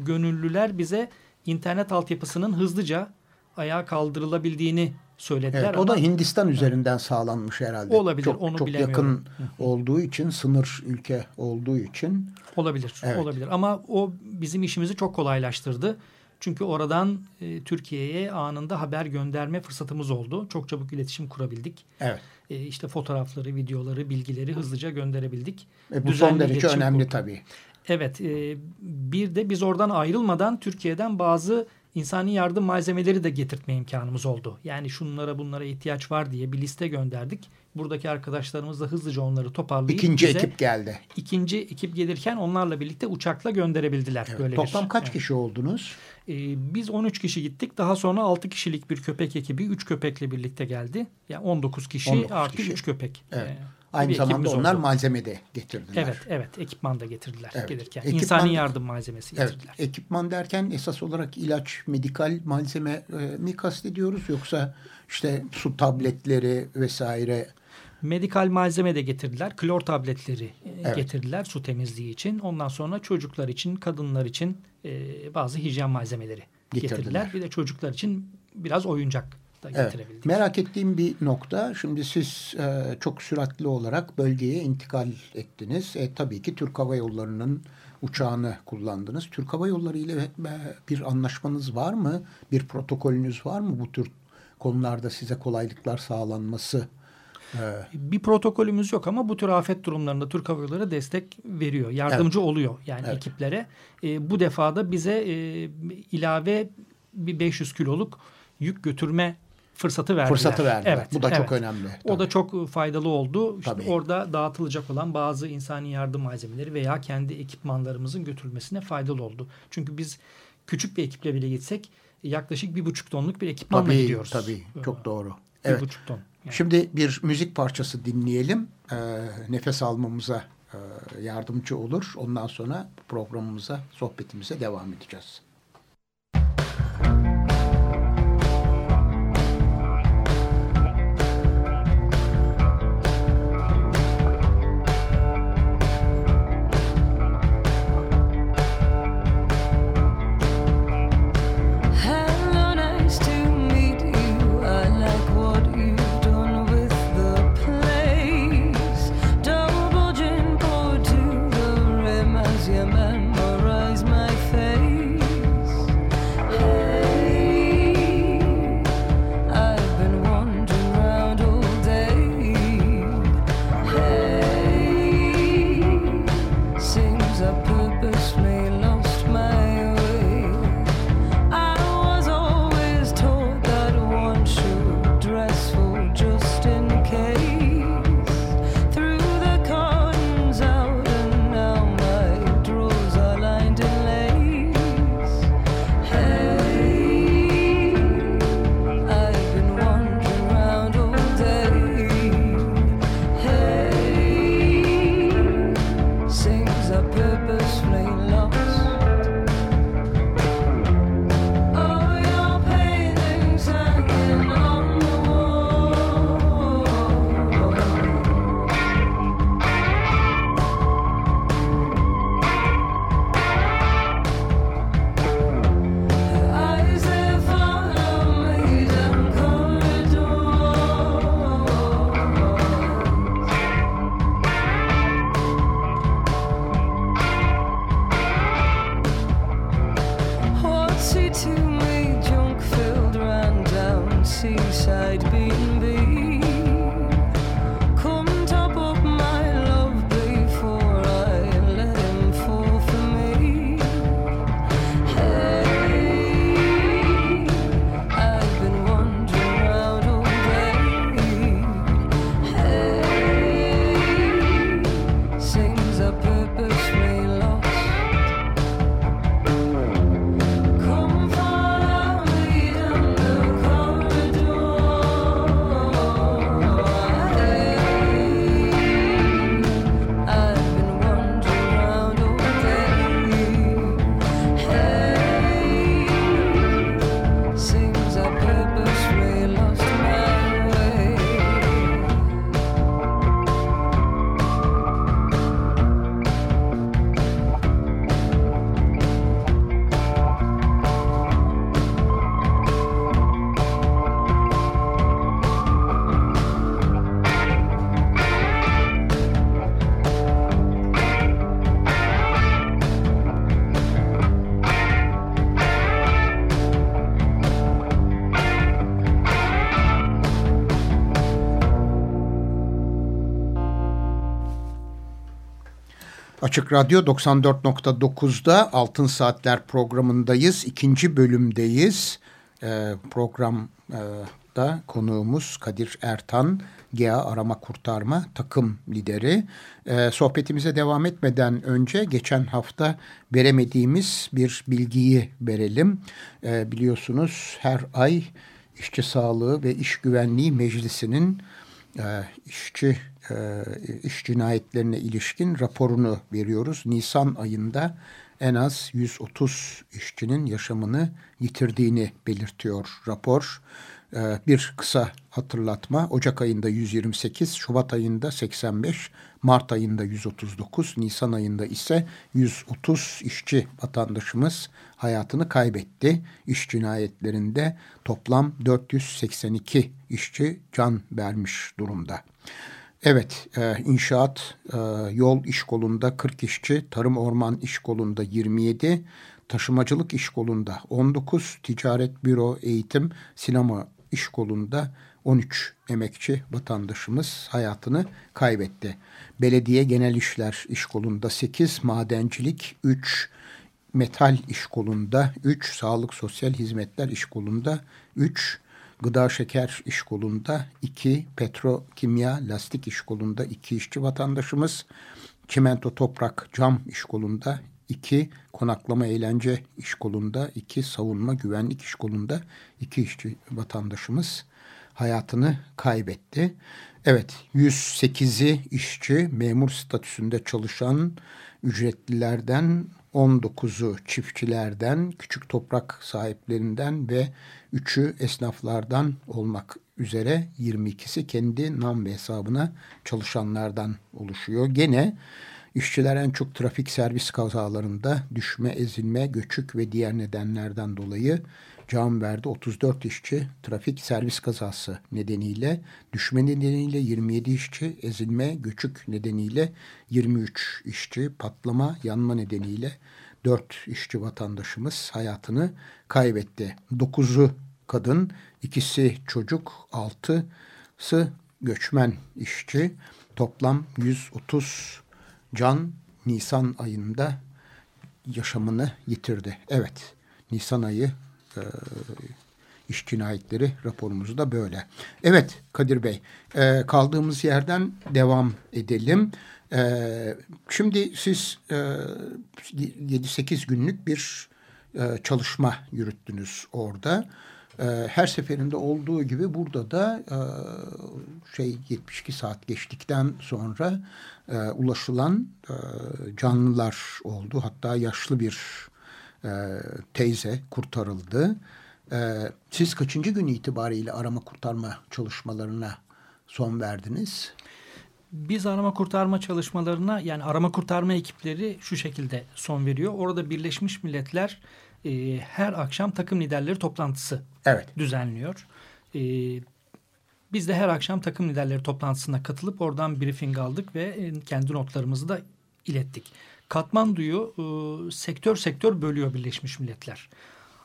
gönüllüler bize internet altyapısının hızlıca ayağa kaldırılabildiğini söylediler. Evet, o da Hindistan üzerinden sağlanmış herhalde. Olabilir, çok, onu çok bilemiyorum. yakın olduğu için, sınır ülke olduğu için. olabilir, Evet. olabilir. Ama o bizim işimizi çok kolaylaştırdı. Çünkü oradan e, Türkiye'ye anında haber gönderme fırsatımız oldu. Çok çabuk iletişim kurabildik. Evet. E, işte fotoğrafları, videoları, bilgileri hızlıca gönderebildik. E, bu Düzenli son derece önemli kurduk. tabii. Evet, e, bir de biz oradan ayrılmadan Türkiye'den bazı insani yardım malzemeleri de getirtme imkanımız oldu. Yani şunlara bunlara ihtiyaç var diye bir liste gönderdik. Buradaki arkadaşlarımız da hızlıca onları toparlayıp İkinci bize ekip geldi. ikinci ekip gelirken onlarla birlikte uçakla gönderebildiler. Evet. Böyle Toplam bir, kaç evet. kişi oldunuz? E, biz 13 kişi gittik. Daha sonra 6 kişilik bir köpek ekibi 3 köpekle birlikte geldi. Yani 19 kişi 19 artı kişi. 3 köpek. Evet. E, Aynı bir zamanda onlar oldu. malzeme de getirdiler. Evet, evet. Ekipman da getirdiler Evet. gelirken. Ekipman- İnsani yardım malzemesi Evet, getirdiler. ekipman derken esas olarak ilaç, medikal malzeme e, mi kastediyoruz yoksa işte su tabletleri vesaire Medikal malzeme de getirdiler. Klor tabletleri e, Evet. getirdiler su temizliği için. Ondan sonra çocuklar için, kadınlar için e, bazı hijyen malzemeleri Getirdiler. getirdiler. Bir de çocuklar için biraz oyuncak da Evet. getirebildik. Merak ettiğim bir nokta. Şimdi siz e, çok süratli olarak bölgeye intikal ettiniz. E, tabii ki Türk Hava Yolları'nın uçağını kullandınız. Türk Hava Yolları ile bir anlaşmanız var mı? Bir protokolünüz var mı bu tür konularda size kolaylıklar sağlanması? E, Bir protokolümüz yok ama bu tür afet durumlarında Türk Hava Yolları destek veriyor. Yardımcı oluyor yani Evet. ekiplere. E, bu defada bize e, ilave bir 500 kiloluk yük götürme fırsatı verdiler. fırsatı verdiler. Evet, bu da evet. çok önemli. O da çok faydalı oldu. İşte Tabii. orada dağıtılacak olan bazı insani yardım malzemeleri veya kendi ekipmanlarımızın götürülmesine faydalı oldu. Çünkü biz küçük bir ekiple bile gitsek yaklaşık bir buçuk tonluk bir ekipmanla tabii, gidiyoruz. Tabii, çok Ee, doğru. Bir Evet. buçuk ton. Yani. Şimdi bir müzik parçası dinleyelim. Ee, nefes almamıza e, yardımcı olur. Ondan sonra programımıza, sohbetimize devam edeceğiz. Açık Radyo 94.9'da Altın Saatler programındayız. İkinci bölümdeyiz. Ee, programda konuğumuz Kadir Ertan, GEA Arama Kurtarma takım lideri. Ee, sohbetimize devam etmeden önce geçen hafta veremediğimiz bir bilgiyi verelim. Ee, biliyorsunuz her ay İşçi Sağlığı ve İş Güvenliği Meclisi'nin e, işçi e, iş cinayetlerine ilişkin raporunu veriyoruz. Nisan ayında en az 130 işçinin yaşamını yitirdiğini belirtiyor rapor. E, bir kısa hatırlatma. Ocak ayında 128, Şubat ayında 85, Mart ayında 139, Nisan ayında ise 130 işçi vatandaşımız hayatını kaybetti. İş cinayetlerinde toplam 482 işçi can vermiş durumda. Evet, e, inşaat, e, yol iş kolunda 40 işçi, tarım orman iş kolunda 27, taşımacılık iş kolunda 19, ticaret, büro, eğitim, sinema iş kolunda 13 emekçi vatandaşımız hayatını kaybetti. Belediye genel işler iş kolunda 8, madencilik 3, metal iş kolunda 3, sağlık sosyal hizmetler iş kolunda 3, Gıda Şeker İş Kolu'nda iki, Petrokimya Lastik İş Kolu'nda iki işçi vatandaşımız, Çimento Toprak Cam İş Kolu'nda iki, Konaklama Eğlence İş Kolu'nda iki, Savunma Güvenlik İş Kolu'nda iki işçi vatandaşımız hayatını kaybetti. Evet 108'i işçi memur statüsünde çalışan ücretlilerden 19'u çiftçilerden, küçük toprak sahiplerinden ve 3'ü esnaflardan olmak üzere 22'si kendi nam ve hesabına çalışanlardan oluşuyor. Gene işçiler en çok trafik servis kazalarında düşme, ezilme, göçük ve diğer nedenlerden dolayı can verdi. 34 işçi trafik servis kazası nedeniyle, düşme nedeniyle 27 işçi, ezilme, göçük nedeniyle 23 işçi, patlama, yanma nedeniyle 4 işçi vatandaşımız hayatını kaybetti. 9'u kadın, ikisi çocuk, 6'sı göçmen işçi. Toplam 130 can Nisan ayında yaşamını yitirdi. Evet, Nisan ayı e, iş cinayetleri raporumuz da böyle. Evet Kadir Bey, e, kaldığımız yerden devam edelim. E, şimdi siz e, 7-8 günlük bir e, çalışma yürüttünüz orada. e, her seferinde olduğu gibi burada da e, şey 72 saat geçtikten sonra e, ulaşılan e, canlılar oldu. Hatta yaşlı bir e, teyze kurtarıldı. E, siz kaçıncı gün itibariyle arama kurtarma çalışmalarına son verdiniz? Biz arama kurtarma çalışmalarına yani arama kurtarma ekipleri şu şekilde son veriyor. Orada Birleşmiş Milletler e, her akşam takım liderleri toplantısı evet. düzenliyor. E, biz de her akşam takım liderleri toplantısına katılıp oradan briefing aldık ve e, kendi notlarımızı da ilettik. Katmandu'yu e, sektör sektör bölüyor Birleşmiş Milletler.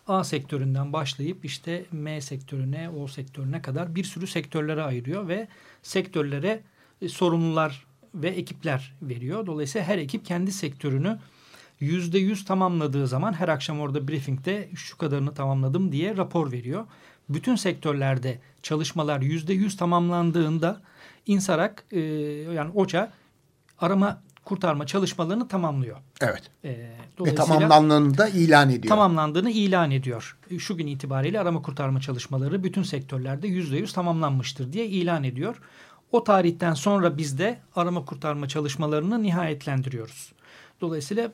A sektöründen başlayıp işte M sektörüne, O sektörüne kadar bir sürü sektörlere ayırıyor ve sektörlere e, sorumlular ve ekipler veriyor. Dolayısıyla her ekip kendi sektörünü yüzde yüz tamamladığı zaman her akşam orada briefingde şu kadarını tamamladım diye rapor veriyor. Bütün sektörlerde çalışmalar yüzde yüz tamamlandığında İnsarak e, yani OÇA arama kurtarma çalışmalarını tamamlıyor. Evet. E, Ve tamamlandığını da ilan ediyor. Tamamlandığını ilan ediyor. Şu gün itibariyle arama kurtarma çalışmaları bütün sektörlerde yüzde yüz tamamlanmıştır diye ilan ediyor. O tarihten sonra biz de arama kurtarma çalışmalarını nihayetlendiriyoruz. Dolayısıyla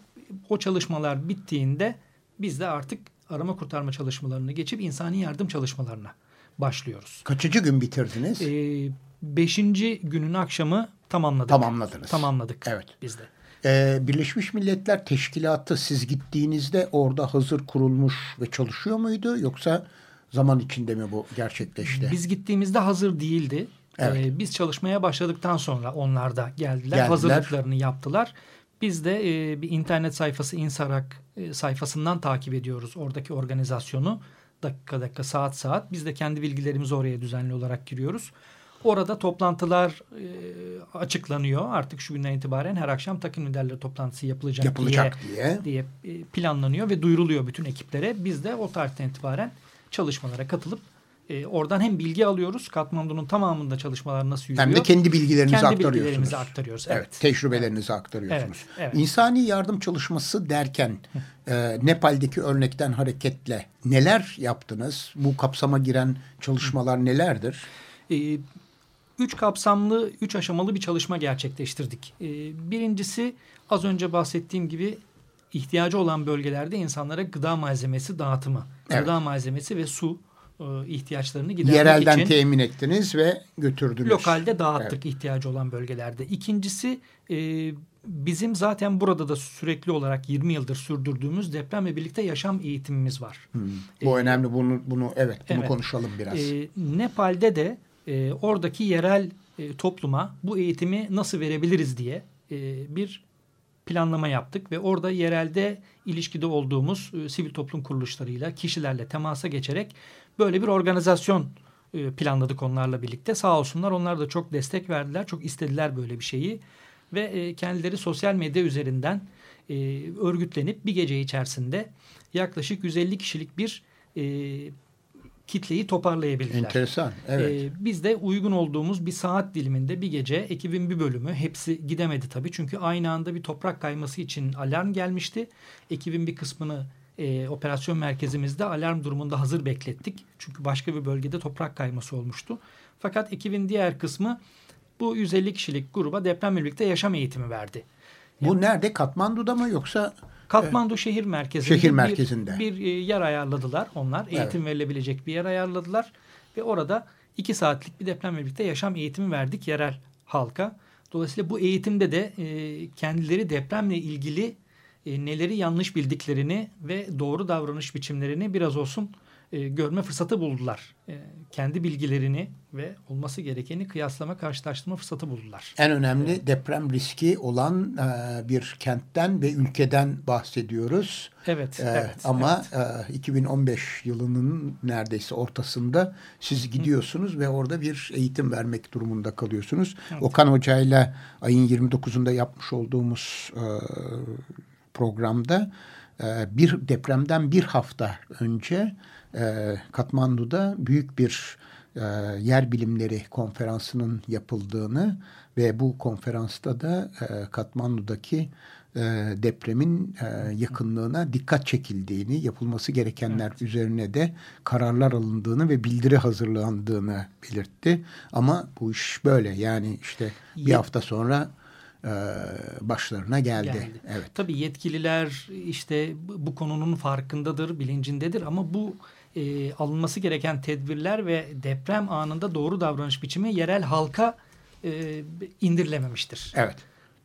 o çalışmalar bittiğinde biz de artık arama kurtarma çalışmalarını geçip insani yardım çalışmalarına başlıyoruz. Kaçıncı gün bitirdiniz? Ee, beşinci günün akşamı tamamladık. Tamamladınız. Tamamladık evet. biz de. Ee, Birleşmiş Milletler Teşkilatı siz gittiğinizde orada hazır kurulmuş ve çalışıyor muydu? Yoksa zaman içinde mi bu gerçekleşti? Biz gittiğimizde hazır değildi. Evet. Ee, biz çalışmaya başladıktan sonra onlar da geldiler. geldiler. Hazırlıklarını yaptılar. Biz de e, bir internet sayfası Insarak e, sayfasından takip ediyoruz oradaki organizasyonu. Dakika dakika saat saat. Biz de kendi bilgilerimizi oraya düzenli olarak giriyoruz. Orada toplantılar e, açıklanıyor. Artık şu günden itibaren her akşam takım liderleri toplantısı yapılacak, yapılacak diye, diye. diye planlanıyor ve duyuruluyor bütün ekiplere. Biz de o tarihten itibaren çalışmalara katılıp e, oradan hem bilgi alıyoruz. Katmandu'nun tamamında çalışmalar nasıl yürüyor. Hem de kendi bilgilerinizi kendi aktarıyorsunuz. bilgilerimizi aktarıyoruz. Evet. evet tecrübelerinizi aktarıyorsunuz. Evet, evet. İnsani yardım çalışması derken e, Nepal'deki örnekten hareketle neler yaptınız? Bu kapsama giren çalışmalar nelerdir? E, üç kapsamlı, üç aşamalı bir çalışma gerçekleştirdik. E, birincisi az önce bahsettiğim gibi ihtiyacı olan bölgelerde insanlara gıda malzemesi dağıtımı. Evet. Gıda malzemesi ve su ihtiyaçlarını gidermek Yerelden için. temin ettiniz ve götürdünüz. Lokalde dağıttık evet. ihtiyacı olan bölgelerde. İkincisi e, bizim zaten burada da sürekli olarak 20 yıldır sürdürdüğümüz depremle birlikte yaşam eğitimimiz var. Hmm. Bu ee, önemli. Bunu bunu evet bunu evet. konuşalım biraz. E, Nepal'de de e, oradaki yerel e, topluma bu eğitimi nasıl verebiliriz diye e, bir planlama yaptık ve orada yerelde ilişkide olduğumuz e, sivil toplum kuruluşlarıyla, kişilerle temasa geçerek böyle bir organizasyon e, planladık onlarla birlikte. Sağ olsunlar onlar da çok destek verdiler, çok istediler böyle bir şeyi ve e, kendileri sosyal medya üzerinden e, örgütlenip bir gece içerisinde yaklaşık 150 kişilik bir kitleyi toparlayabildiler. Enteresan. Evet. Ee, biz de uygun olduğumuz bir saat diliminde bir gece ekibin bir bölümü hepsi gidemedi tabii. Çünkü aynı anda bir toprak kayması için alarm gelmişti. Ekibin bir kısmını e, operasyon merkezimizde alarm durumunda hazır beklettik. Çünkü başka bir bölgede toprak kayması olmuştu. Fakat ekibin diğer kısmı bu 150 kişilik gruba depremle birlikte yaşam eğitimi verdi. Bu yani, nerede? Katmandu'da mı yoksa Katmandu e, şehir merkezinde, şehir merkezinde. bir, bir e, yer ayarladılar onlar. Eğitim evet. verilebilecek bir yer ayarladılar. Ve orada iki saatlik bir depremle birlikte yaşam eğitimi verdik yerel halka. Dolayısıyla bu eğitimde de e, kendileri depremle ilgili e, neleri yanlış bildiklerini ve doğru davranış biçimlerini biraz olsun e, görme fırsatı buldular. E, kendi bilgilerini ve olması gerekeni kıyaslama, karşılaştırma fırsatı buldular. En önemli evet. deprem riski olan e, bir kentten ve ülkeden bahsediyoruz. Evet. E, evet ama evet. E, 2015 yılının neredeyse ortasında siz gidiyorsunuz Hı. ve orada bir eğitim vermek durumunda kalıyorsunuz. Evet. Okan Hoca ile ayın 29'unda yapmış olduğumuz e, programda e, bir depremden bir hafta önce e, Katmandu'da büyük bir e, yer bilimleri konferansının yapıldığını ve bu konferansta da Katmandu'daki depremin yakınlığına dikkat çekildiğini, yapılması gerekenler evet. üzerine de kararlar alındığını ve bildiri hazırlandığını belirtti. Ama bu iş böyle yani işte bir hafta sonra başlarına geldi. geldi. Evet. Tabii yetkililer işte bu konunun farkındadır, bilincindedir ama bu e, alınması gereken tedbirler ve deprem anında doğru davranış biçimi yerel halka e, indirilememiştir. Evet.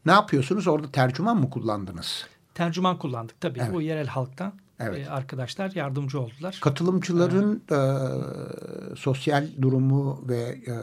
Ne yapıyorsunuz? Orada tercüman mı kullandınız? Tercüman kullandık tabii. Evet. O yerel halktan evet. e, arkadaşlar yardımcı oldular. Katılımcıların ee, e, sosyal durumu ve e,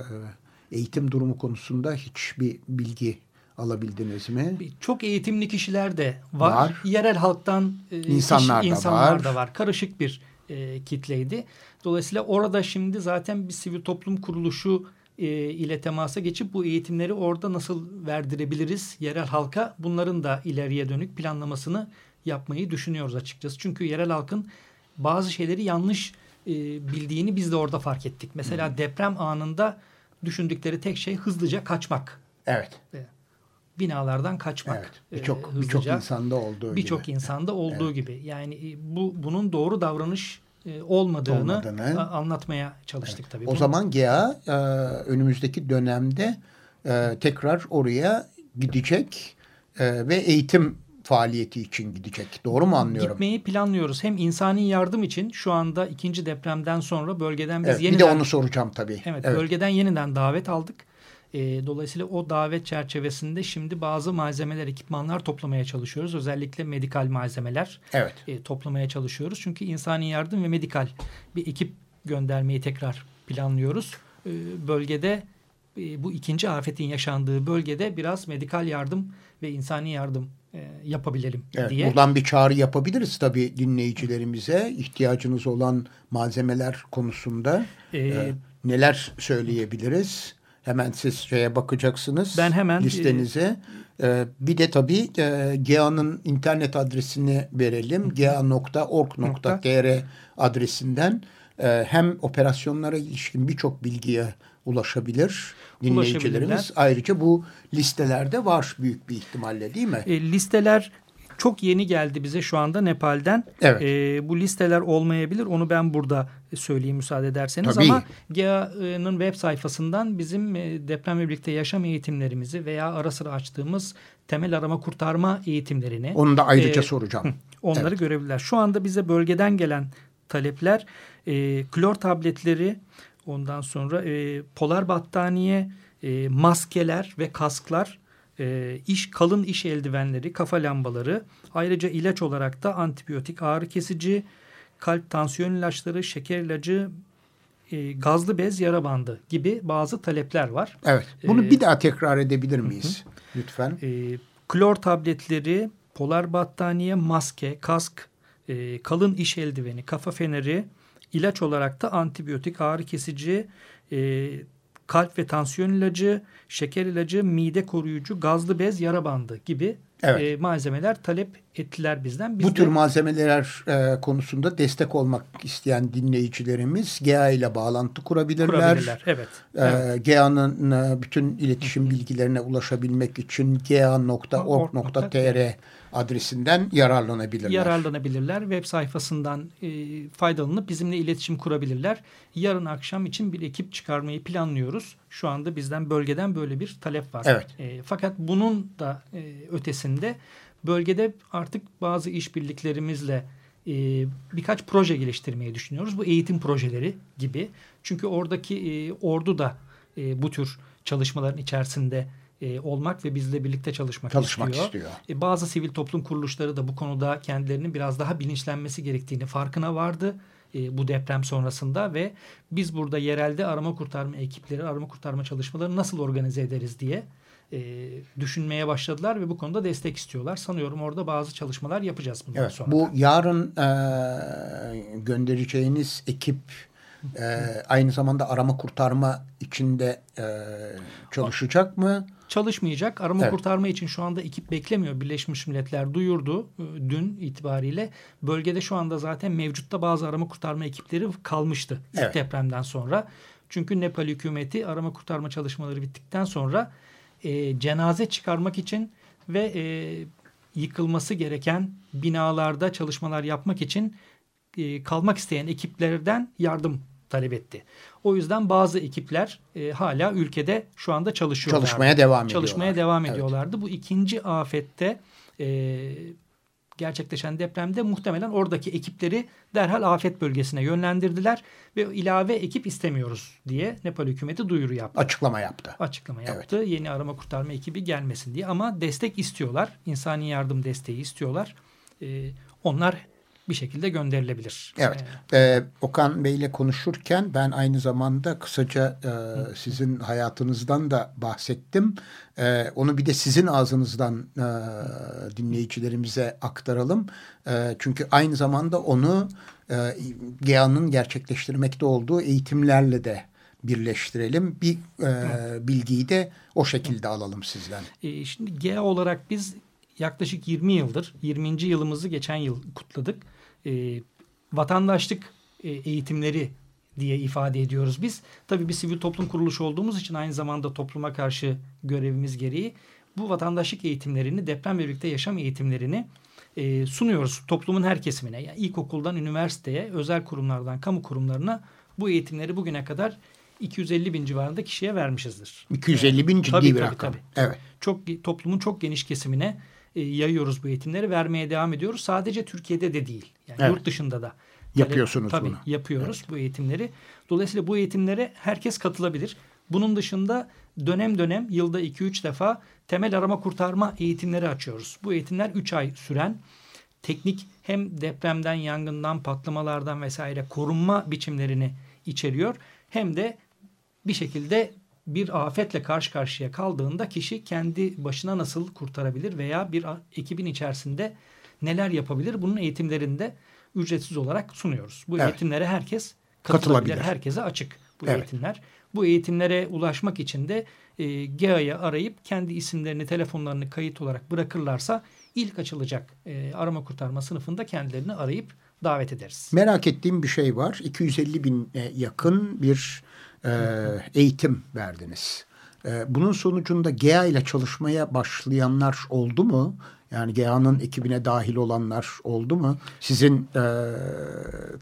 eğitim durumu konusunda hiçbir bilgi alabildiniz mi? Çok eğitimli kişiler de var. var. Yerel halktan e, insanlar, kişi, da, insanlar var. da var. Karışık bir e, kitleydi. Dolayısıyla orada şimdi zaten bir sivil toplum kuruluşu e, ile temasa geçip bu eğitimleri orada nasıl verdirebiliriz yerel halka bunların da ileriye dönük planlamasını yapmayı düşünüyoruz açıkçası. Çünkü yerel halkın bazı şeyleri yanlış e, bildiğini biz de orada fark ettik. Mesela hmm. deprem anında düşündükleri tek şey hızlıca kaçmak. Evet. E, binalardan kaçmak. Evet. Birçok e, birçok insanda olduğu gibi. Birçok insanda olduğu evet. gibi. Yani e, bu bunun doğru davranış e, olmadığını, olmadığını anlatmaya çalıştık evet. tabii. O Bunu... zaman GEA e, önümüzdeki dönemde e, tekrar oraya gidecek e, ve eğitim faaliyeti için gidecek. Doğru mu anlıyorum? Gitmeyi planlıyoruz. Hem insani yardım için şu anda ikinci depremden sonra bölgeden biz evet, yeniden... Bir de onu soracağım tabii. Evet, evet. bölgeden yeniden davet aldık. E, dolayısıyla o davet çerçevesinde şimdi bazı malzemeler, ekipmanlar toplamaya çalışıyoruz. Özellikle medikal malzemeler evet. e, toplamaya çalışıyoruz. Çünkü insani yardım ve medikal bir ekip göndermeyi tekrar planlıyoruz. E, bölgede e, bu ikinci afetin yaşandığı bölgede biraz medikal yardım ve insani yardım e, yapabilelim evet, diye. Buradan bir çağrı yapabiliriz tabii dinleyicilerimize. ihtiyacınız olan malzemeler konusunda ee, e, neler söyleyebiliriz? Hemen siz şeye bakacaksınız. Ben hemen listenize. Ee, bir de tabii e, GEA'nın internet adresini verelim. gea.org.tr adresinden e, hem operasyonlara ilişkin birçok bilgiye ulaşabilir dinleyicilerimiz. Ayrıca bu listelerde var büyük bir ihtimalle değil mi? E, listeler çok yeni geldi bize şu anda Nepal'den. Evet. E, bu listeler olmayabilir. Onu ben burada söyleyeyim müsaade ederseniz. Tabii. Ama GEA'nın web sayfasından bizim e, depremle birlikte yaşam eğitimlerimizi veya ara sıra açtığımız temel arama kurtarma eğitimlerini. Onu da ayrıca e, soracağım. <laughs> Onları evet. görebilirler. Şu anda bize bölgeden gelen talepler e, klor tabletleri ondan sonra e, polar battaniye, e, maskeler ve kasklar e, iş kalın iş eldivenleri, kafa lambaları, ayrıca ilaç olarak da antibiyotik, ağrı kesici, kalp tansiyon ilaçları, şeker ilacı, e, gazlı bez, yara bandı gibi bazı talepler var. Evet. Bunu ee, bir daha tekrar edebilir miyiz? Hı. Lütfen. E, klor tabletleri, polar battaniye, maske, kask, e, kalın iş eldiveni, kafa feneri, ilaç olarak da antibiyotik, ağrı kesici, e, kalp ve tansiyon ilacı, şeker ilacı, mide koruyucu, gazlı bez, yara bandı gibi evet. e, malzemeler talep ettiler bizden. Biz Bu de, tür malzemeler e, konusunda destek olmak isteyen dinleyicilerimiz GEA ile bağlantı kurabilirler. Kurabilirler, evet. E, evet. GEA'nın e, bütün iletişim bilgilerine ulaşabilmek için gea.org.tr adresinden yararlanabilirler. Yararlanabilirler. Web sayfasından e, faydalanıp bizimle iletişim kurabilirler. Yarın akşam için bir ekip çıkarmayı planlıyoruz. Şu anda bizden bölgeden böyle bir talep var. Evet. E, fakat bunun da e, ötesinde bölgede artık bazı işbirliklerimizle e, birkaç proje geliştirmeyi düşünüyoruz. Bu eğitim projeleri gibi. Çünkü oradaki e, ordu da e, bu tür çalışmaların içerisinde e, olmak ve bizle birlikte çalışmak, çalışmak istiyor. istiyor. E, bazı sivil toplum kuruluşları da bu konuda kendilerinin biraz daha bilinçlenmesi gerektiğini farkına vardı e, bu deprem sonrasında ve biz burada yerelde arama kurtarma ekipleri, arama kurtarma çalışmaları nasıl organize ederiz diye e, düşünmeye başladılar ve bu konuda destek istiyorlar. Sanıyorum orada bazı çalışmalar yapacağız bundan evet, sonra. Bu yarın e, göndereceğiniz ekip e, aynı zamanda arama kurtarma içinde e, çalışacak mı? Çalışmayacak. Arama evet. kurtarma için şu anda ekip beklemiyor. Birleşmiş Milletler duyurdu e, dün itibariyle. Bölgede şu anda zaten mevcutta bazı arama kurtarma ekipleri kalmıştı evet. depremden sonra. Çünkü Nepal hükümeti arama kurtarma çalışmaları bittikten sonra e, cenaze çıkarmak için ve e, yıkılması gereken binalarda çalışmalar yapmak için e, kalmak isteyen ekiplerden yardım talep etti. O yüzden bazı ekipler e, hala ülkede şu anda çalışıyorlar. Çalışmaya devam ediyorlar. Çalışmaya devam Evet. ediyorlardı. Bu ikinci afette e, gerçekleşen depremde muhtemelen oradaki ekipleri derhal afet bölgesine yönlendirdiler ve ilave ekip istemiyoruz diye Nepal hükümeti duyuru yaptı. Açıklama yaptı. Açıklama Evet. yaptı. Yeni arama kurtarma ekibi gelmesin diye ama destek istiyorlar. İnsani yardım desteği istiyorlar. E, onlar bir şekilde gönderilebilir. Evet. E, Ee, Okan Bey ile konuşurken ben aynı zamanda kısaca e, sizin hayatınızdan da bahsettim. E, onu bir de sizin ağzınızdan e, dinleyicilerimize aktaralım. E, çünkü aynı zamanda onu e, GEA'nın gerçekleştirmekte olduğu eğitimlerle de birleştirelim. Bir e, bilgiyi de o şekilde alalım sizden. E, şimdi GEA olarak biz yaklaşık 20 yıldır, 20. yılımızı geçen yıl kutladık. E, vatandaşlık e, eğitimleri diye ifade ediyoruz biz. Tabii bir sivil toplum kuruluşu olduğumuz için aynı zamanda topluma karşı görevimiz gereği bu vatandaşlık eğitimlerini, depremle birlikte yaşam eğitimlerini e, sunuyoruz toplumun her kesimine. Yani ilkokuldan üniversiteye, özel kurumlardan kamu kurumlarına bu eğitimleri bugüne kadar 250 bin civarında kişiye vermişizdir. 250 bin ciddi Tabii, bir tabii, rakam. tabii. Evet. Çok toplumun çok geniş kesimine e, yayıyoruz bu eğitimleri, vermeye devam ediyoruz. Sadece Türkiye'de de değil. Yani Evet. yurt dışında da. Yapıyorsunuz tabii, bunu. yapıyoruz bu eğitimleri. Dolayısıyla bu eğitimlere herkes katılabilir. Bunun dışında dönem dönem yılda 2-3 defa temel arama kurtarma eğitimleri açıyoruz. Bu eğitimler 3 ay süren teknik hem depremden, yangından, patlamalardan vesaire korunma biçimlerini içeriyor. Hem de bir şekilde bir afetle karşı karşıya kaldığında kişi kendi başına nasıl kurtarabilir veya bir ekibin içerisinde neler yapabilir bunun eğitimlerinde ücretsiz olarak sunuyoruz. Bu Evet. eğitimlere herkes katılabilir. Katılabilir. Herkese açık bu Evet. eğitimler. Bu eğitimlere ulaşmak için de e, GEA'yı arayıp kendi isimlerini, telefonlarını kayıt olarak bırakırlarsa ilk açılacak e, arama kurtarma sınıfında kendilerini arayıp davet ederiz. Merak ettiğim bir şey var. 250 bin yakın bir e, eğitim verdiniz. E, bunun sonucunda GEA ile çalışmaya başlayanlar oldu mu? Yani GEA'nın ekibine dahil olanlar oldu mu? Sizin e,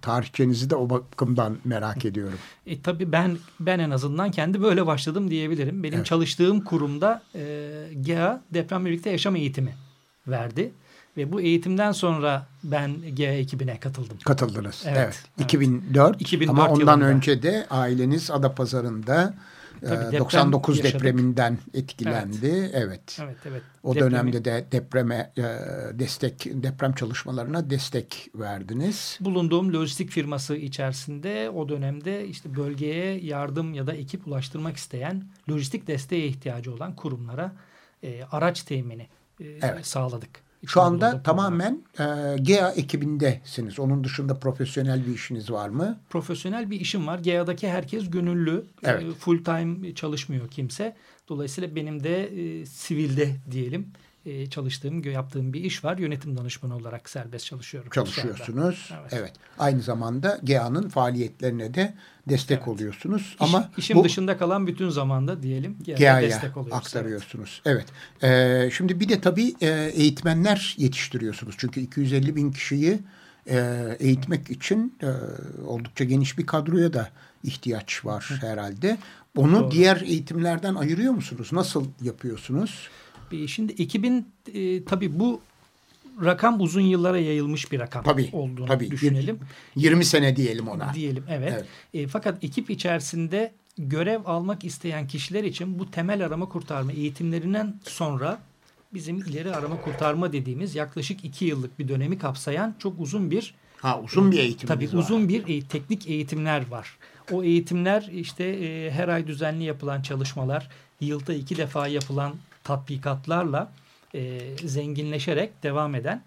tarihçenizi de o bakımdan merak ediyorum. E, tabii ben ben en azından kendi böyle başladım diyebilirim. Benim Evet. çalıştığım kurumda e, GEA depremle birlikte yaşam eğitimi verdi. Ve bu eğitimden sonra ben GEA ekibine katıldım. Katıldınız. Evet. Evet, evet. 2004, 2004 ama ondan yılında. önce de aileniz Adapazarı'nda e, Tabii deprem 99 yaşadık. depreminden etkilendi. Evet. Evet evet. O Depremi- dönemde de depreme e, destek deprem çalışmalarına destek verdiniz. bulunduğum lojistik firması içerisinde o dönemde işte bölgeye yardım ya da ekip ulaştırmak isteyen lojistik desteğe ihtiyacı olan kurumlara e, araç temini e, Evet. sağladık. Şu anda tamamen e, GEA ekibindesiniz. Onun dışında profesyonel bir işiniz var mı? profesyonel bir işim var. GEA'daki herkes gönüllü. Evet. E, full time çalışmıyor kimse. Dolayısıyla benim de e, sivilde diyelim e, çalıştığım, yaptığım bir iş var. Yönetim danışmanı olarak serbest çalışıyorum. Çalışıyorsunuz. Evet. Evet. Aynı zamanda GEA'nın faaliyetlerine de destek Evet. oluyorsunuz. İş- Ama işim bu dışında kalan bütün zamanda diyelim GEA'ya aktarıyorsunuz. Evet. Ee, şimdi bir de tabii e, eğitmenler yetiştiriyorsunuz. Çünkü 250 bin kişiyi e, eğitmek için e, oldukça geniş bir kadroya da ihtiyaç var herhalde. Onu Doğru. diğer eğitimlerden ayırıyor musunuz? Nasıl yapıyorsunuz? E, Şimdi ekibin e, tabii bu rakam uzun yıllara yayılmış bir rakam Tabii. olduğunu tabii. düşünelim. 20 sene diyelim ona. Diyelim evet. Evet. E, fakat ekip içerisinde görev almak isteyen kişiler için bu temel arama kurtarma eğitimlerinden sonra bizim ileri arama kurtarma dediğimiz yaklaşık iki yıllık bir dönemi kapsayan çok uzun bir Ha uzun bir eğitiminiz Tabii var. uzun bir e, teknik eğitimler var. O eğitimler işte e, her ay düzenli yapılan çalışmalar, yılda iki defa yapılan tatbikatlarla e, zenginleşerek devam eden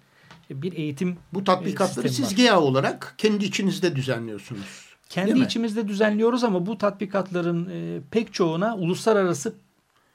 bir eğitim Bu tatbikatları e, siz. GEA olarak kendi içinizde düzenliyorsunuz. Kendi içimizde düzenliyoruz ama bu tatbikatların e, pek çoğuna uluslararası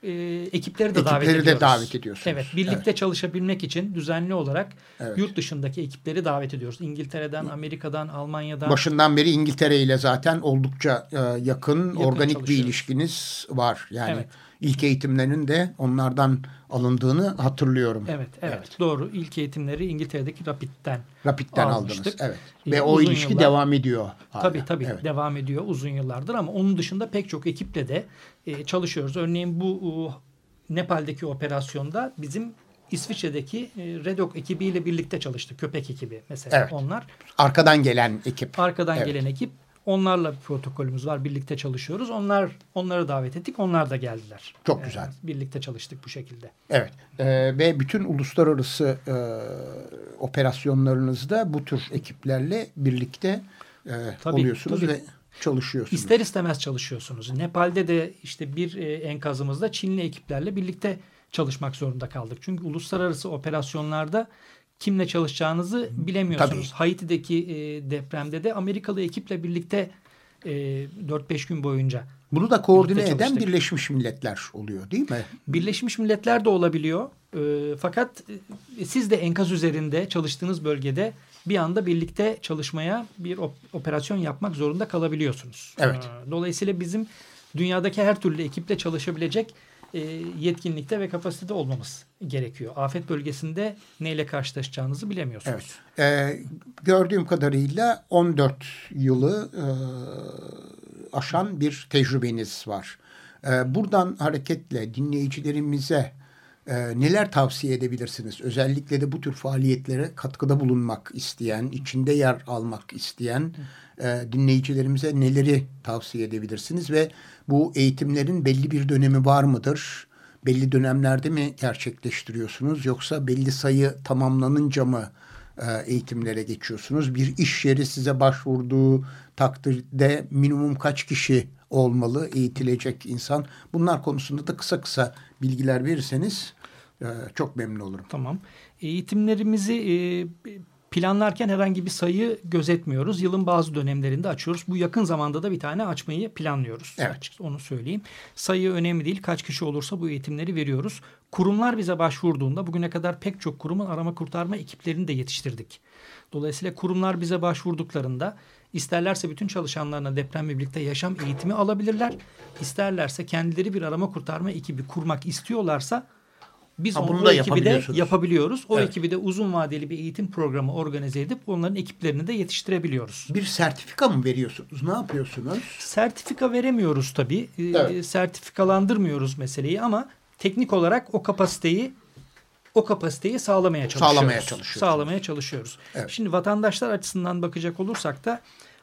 e, ekipleri de davet Ekipleri de ediyoruz. davet ediyorsunuz. Evet, birlikte çalışabilmek için düzenli olarak Evet. yurt dışındaki ekipleri davet ediyoruz. İngiltere'den, Amerika'dan, Almanya'dan. Başından beri İngiltere ile zaten oldukça e, yakın, organik bir ilişkiniz var. Yani Evet. İlk eğitimlerinin de onlardan alındığını hatırlıyorum. Evet, evet, evet. Doğru. İlk eğitimleri İngiltere'deki Rapid'den Rapid'den almıştık. aldınız. Evet. Ee, Ve o ilişki yıllar- devam ediyor. hala. Tabii tabii Evet. devam ediyor uzun yıllardır ama onun dışında pek çok ekiple de e, çalışıyoruz. Örneğin bu e, Nepal'deki operasyonda bizim İsviçre'deki e, Redok ekibiyle birlikte çalıştık. Köpek ekibi mesela Evet. onlar. Arkadan gelen ekip. Arkadan Evet. gelen ekip onlarla bir protokolümüz var. Birlikte çalışıyoruz. Onlar onları davet ettik. Onlar da geldiler. Çok güzel. birlikte çalıştık bu şekilde. Evet. Ee, ve bütün uluslararası e, operasyonlarınızda bu tür ekiplerle birlikte e, Tabii, oluyorsunuz tabii. ve çalışıyorsunuz. İster istemez çalışıyorsunuz. Nepal'de de işte bir e, enkazımızda Çinli ekiplerle birlikte çalışmak zorunda kaldık. Çünkü uluslararası operasyonlarda kimle çalışacağınızı bilemiyorsunuz. Tabii. Haiti'deki e, depremde de Amerikalı ekiple birlikte e, 4-5 gün boyunca Bunu da koordine eden çalıştık. Birleşmiş Milletler oluyor değil mi? Birleşmiş Milletler de olabiliyor. E, fakat e, siz de enkaz üzerinde çalıştığınız bölgede bir anda birlikte çalışmaya bir op- operasyon yapmak zorunda kalabiliyorsunuz. Evet. E, dolayısıyla bizim dünyadaki her türlü ekiple çalışabilecek e, yetkinlikte ve kapasitede olmamız gerekiyor. Afet bölgesinde neyle karşılaşacağınızı bilemiyorsunuz. Evet. Ee, gördüğüm kadarıyla 14 yılı e, aşan bir tecrübeniz var. Ee, buradan hareketle dinleyicilerimize e, neler tavsiye edebilirsiniz? Özellikle de bu tür faaliyetlere katkıda bulunmak isteyen, içinde yer almak isteyen e, dinleyicilerimize neleri tavsiye edebilirsiniz? Ve bu eğitimlerin belli bir dönemi var mıdır? Belli dönemlerde mi gerçekleştiriyorsunuz? Yoksa belli sayı tamamlanınca mı e, eğitimlere geçiyorsunuz? Bir iş yeri size başvurduğu takdirde minimum kaç kişi olmalı eğitilecek insan? Bunlar konusunda da kısa kısa bilgiler verirseniz e, çok memnun olurum. Tamam. Eğitimlerimizi e, planlarken herhangi bir sayı gözetmiyoruz. Yılın bazı dönemlerinde açıyoruz. Bu yakın zamanda da bir tane açmayı planlıyoruz. Evet. Onu söyleyeyim. Sayı önemli değil. Kaç kişi olursa bu eğitimleri veriyoruz. Kurumlar bize başvurduğunda bugüne kadar pek çok kurumun arama kurtarma ekiplerini de yetiştirdik. Dolayısıyla kurumlar bize başvurduklarında isterlerse bütün çalışanlarına depremle birlikte yaşam eğitimi alabilirler. İsterlerse kendileri bir arama kurtarma ekibi kurmak istiyorlarsa biz Ha, onu, bunu o da ekibi de yapabiliyoruz. O Evet. ekibi de uzun vadeli bir eğitim programı organize edip onların ekiplerini de yetiştirebiliyoruz. Bir sertifika mı veriyorsunuz? Ne yapıyorsunuz? Sertifika veremiyoruz tabii. Ee, Evet. Sertifikalandırmıyoruz meseleyi ama teknik olarak o kapasiteyi o kapasiteyi sağlamaya çalışıyoruz. Sağlamaya çalışıyorsunuz. Sağlamaya çalışıyoruz. Evet. Şimdi vatandaşlar açısından bakacak olursak da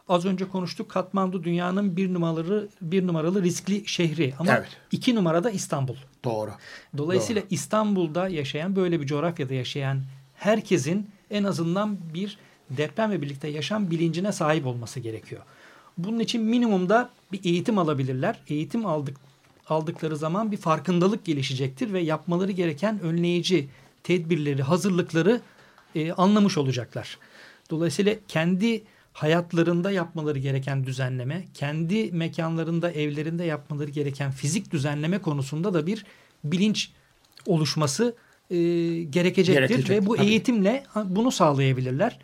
az önce konuştuk Katmandu dünyanın bir numaralı bir numaralı riskli şehri ama Evet. iki numarada İstanbul. Doğru. Dolayısıyla İstanbul'da yaşayan böyle bir coğrafyada yaşayan herkesin en azından bir depremle birlikte yaşam bilincine sahip olması gerekiyor. Bunun için minimumda bir eğitim alabilirler. Eğitim aldık aldıkları zaman bir farkındalık gelişecektir ve yapmaları gereken önleyici tedbirleri, hazırlıkları e, anlamış olacaklar. Dolayısıyla kendi hayatlarında yapmaları gereken düzenleme, kendi mekanlarında, evlerinde yapmaları gereken fizik düzenleme konusunda da bir bilinç oluşması e, gerekecektir Gerekecek, ve bu tabii. eğitimle bunu sağlayabilirler.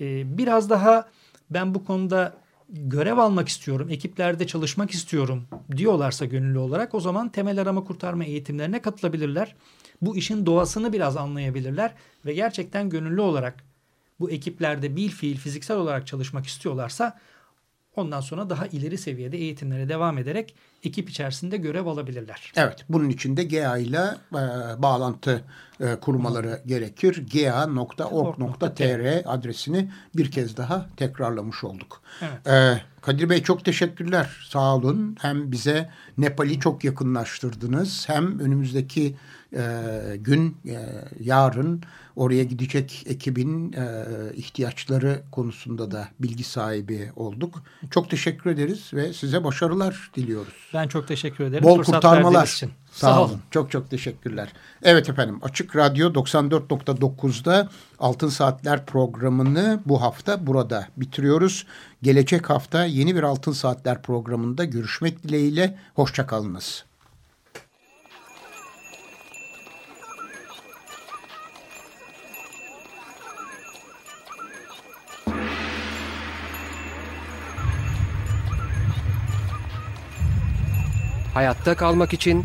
E, biraz daha ben bu konuda görev almak istiyorum, ekiplerde çalışmak istiyorum diyorlarsa gönüllü olarak o zaman temel arama kurtarma eğitimlerine katılabilirler. Bu işin doğasını biraz anlayabilirler ve gerçekten gönüllü olarak bu ekiplerde bil fiil fiziksel olarak çalışmak istiyorlarsa ondan sonra daha ileri seviyede eğitimlere devam ederek ekip içerisinde görev alabilirler. Evet, bunun için de GEA ile e, bağlantı e, kurmaları gerekir. gea.org.tr adresini bir kez daha tekrarlamış olduk. Evet. E, Kadir Bey çok teşekkürler. Sağ olun. Hem bize Nepal'i çok yakınlaştırdınız. Hem önümüzdeki e, gün, e, yarın oraya gidecek ekibin e, ihtiyaçları konusunda da bilgi sahibi olduk. Çok teşekkür ederiz ve size başarılar diliyoruz. Ben çok teşekkür ederim. Bol Fırsat kurtarmalar. için. Sağ, olun. Çok çok teşekkürler. Evet efendim Açık Radyo 94.9'da Altın Saatler programını bu hafta burada bitiriyoruz. Gelecek hafta yeni bir Altın Saatler programında görüşmek dileğiyle. Hoşçakalınız. Hayatta kalmak için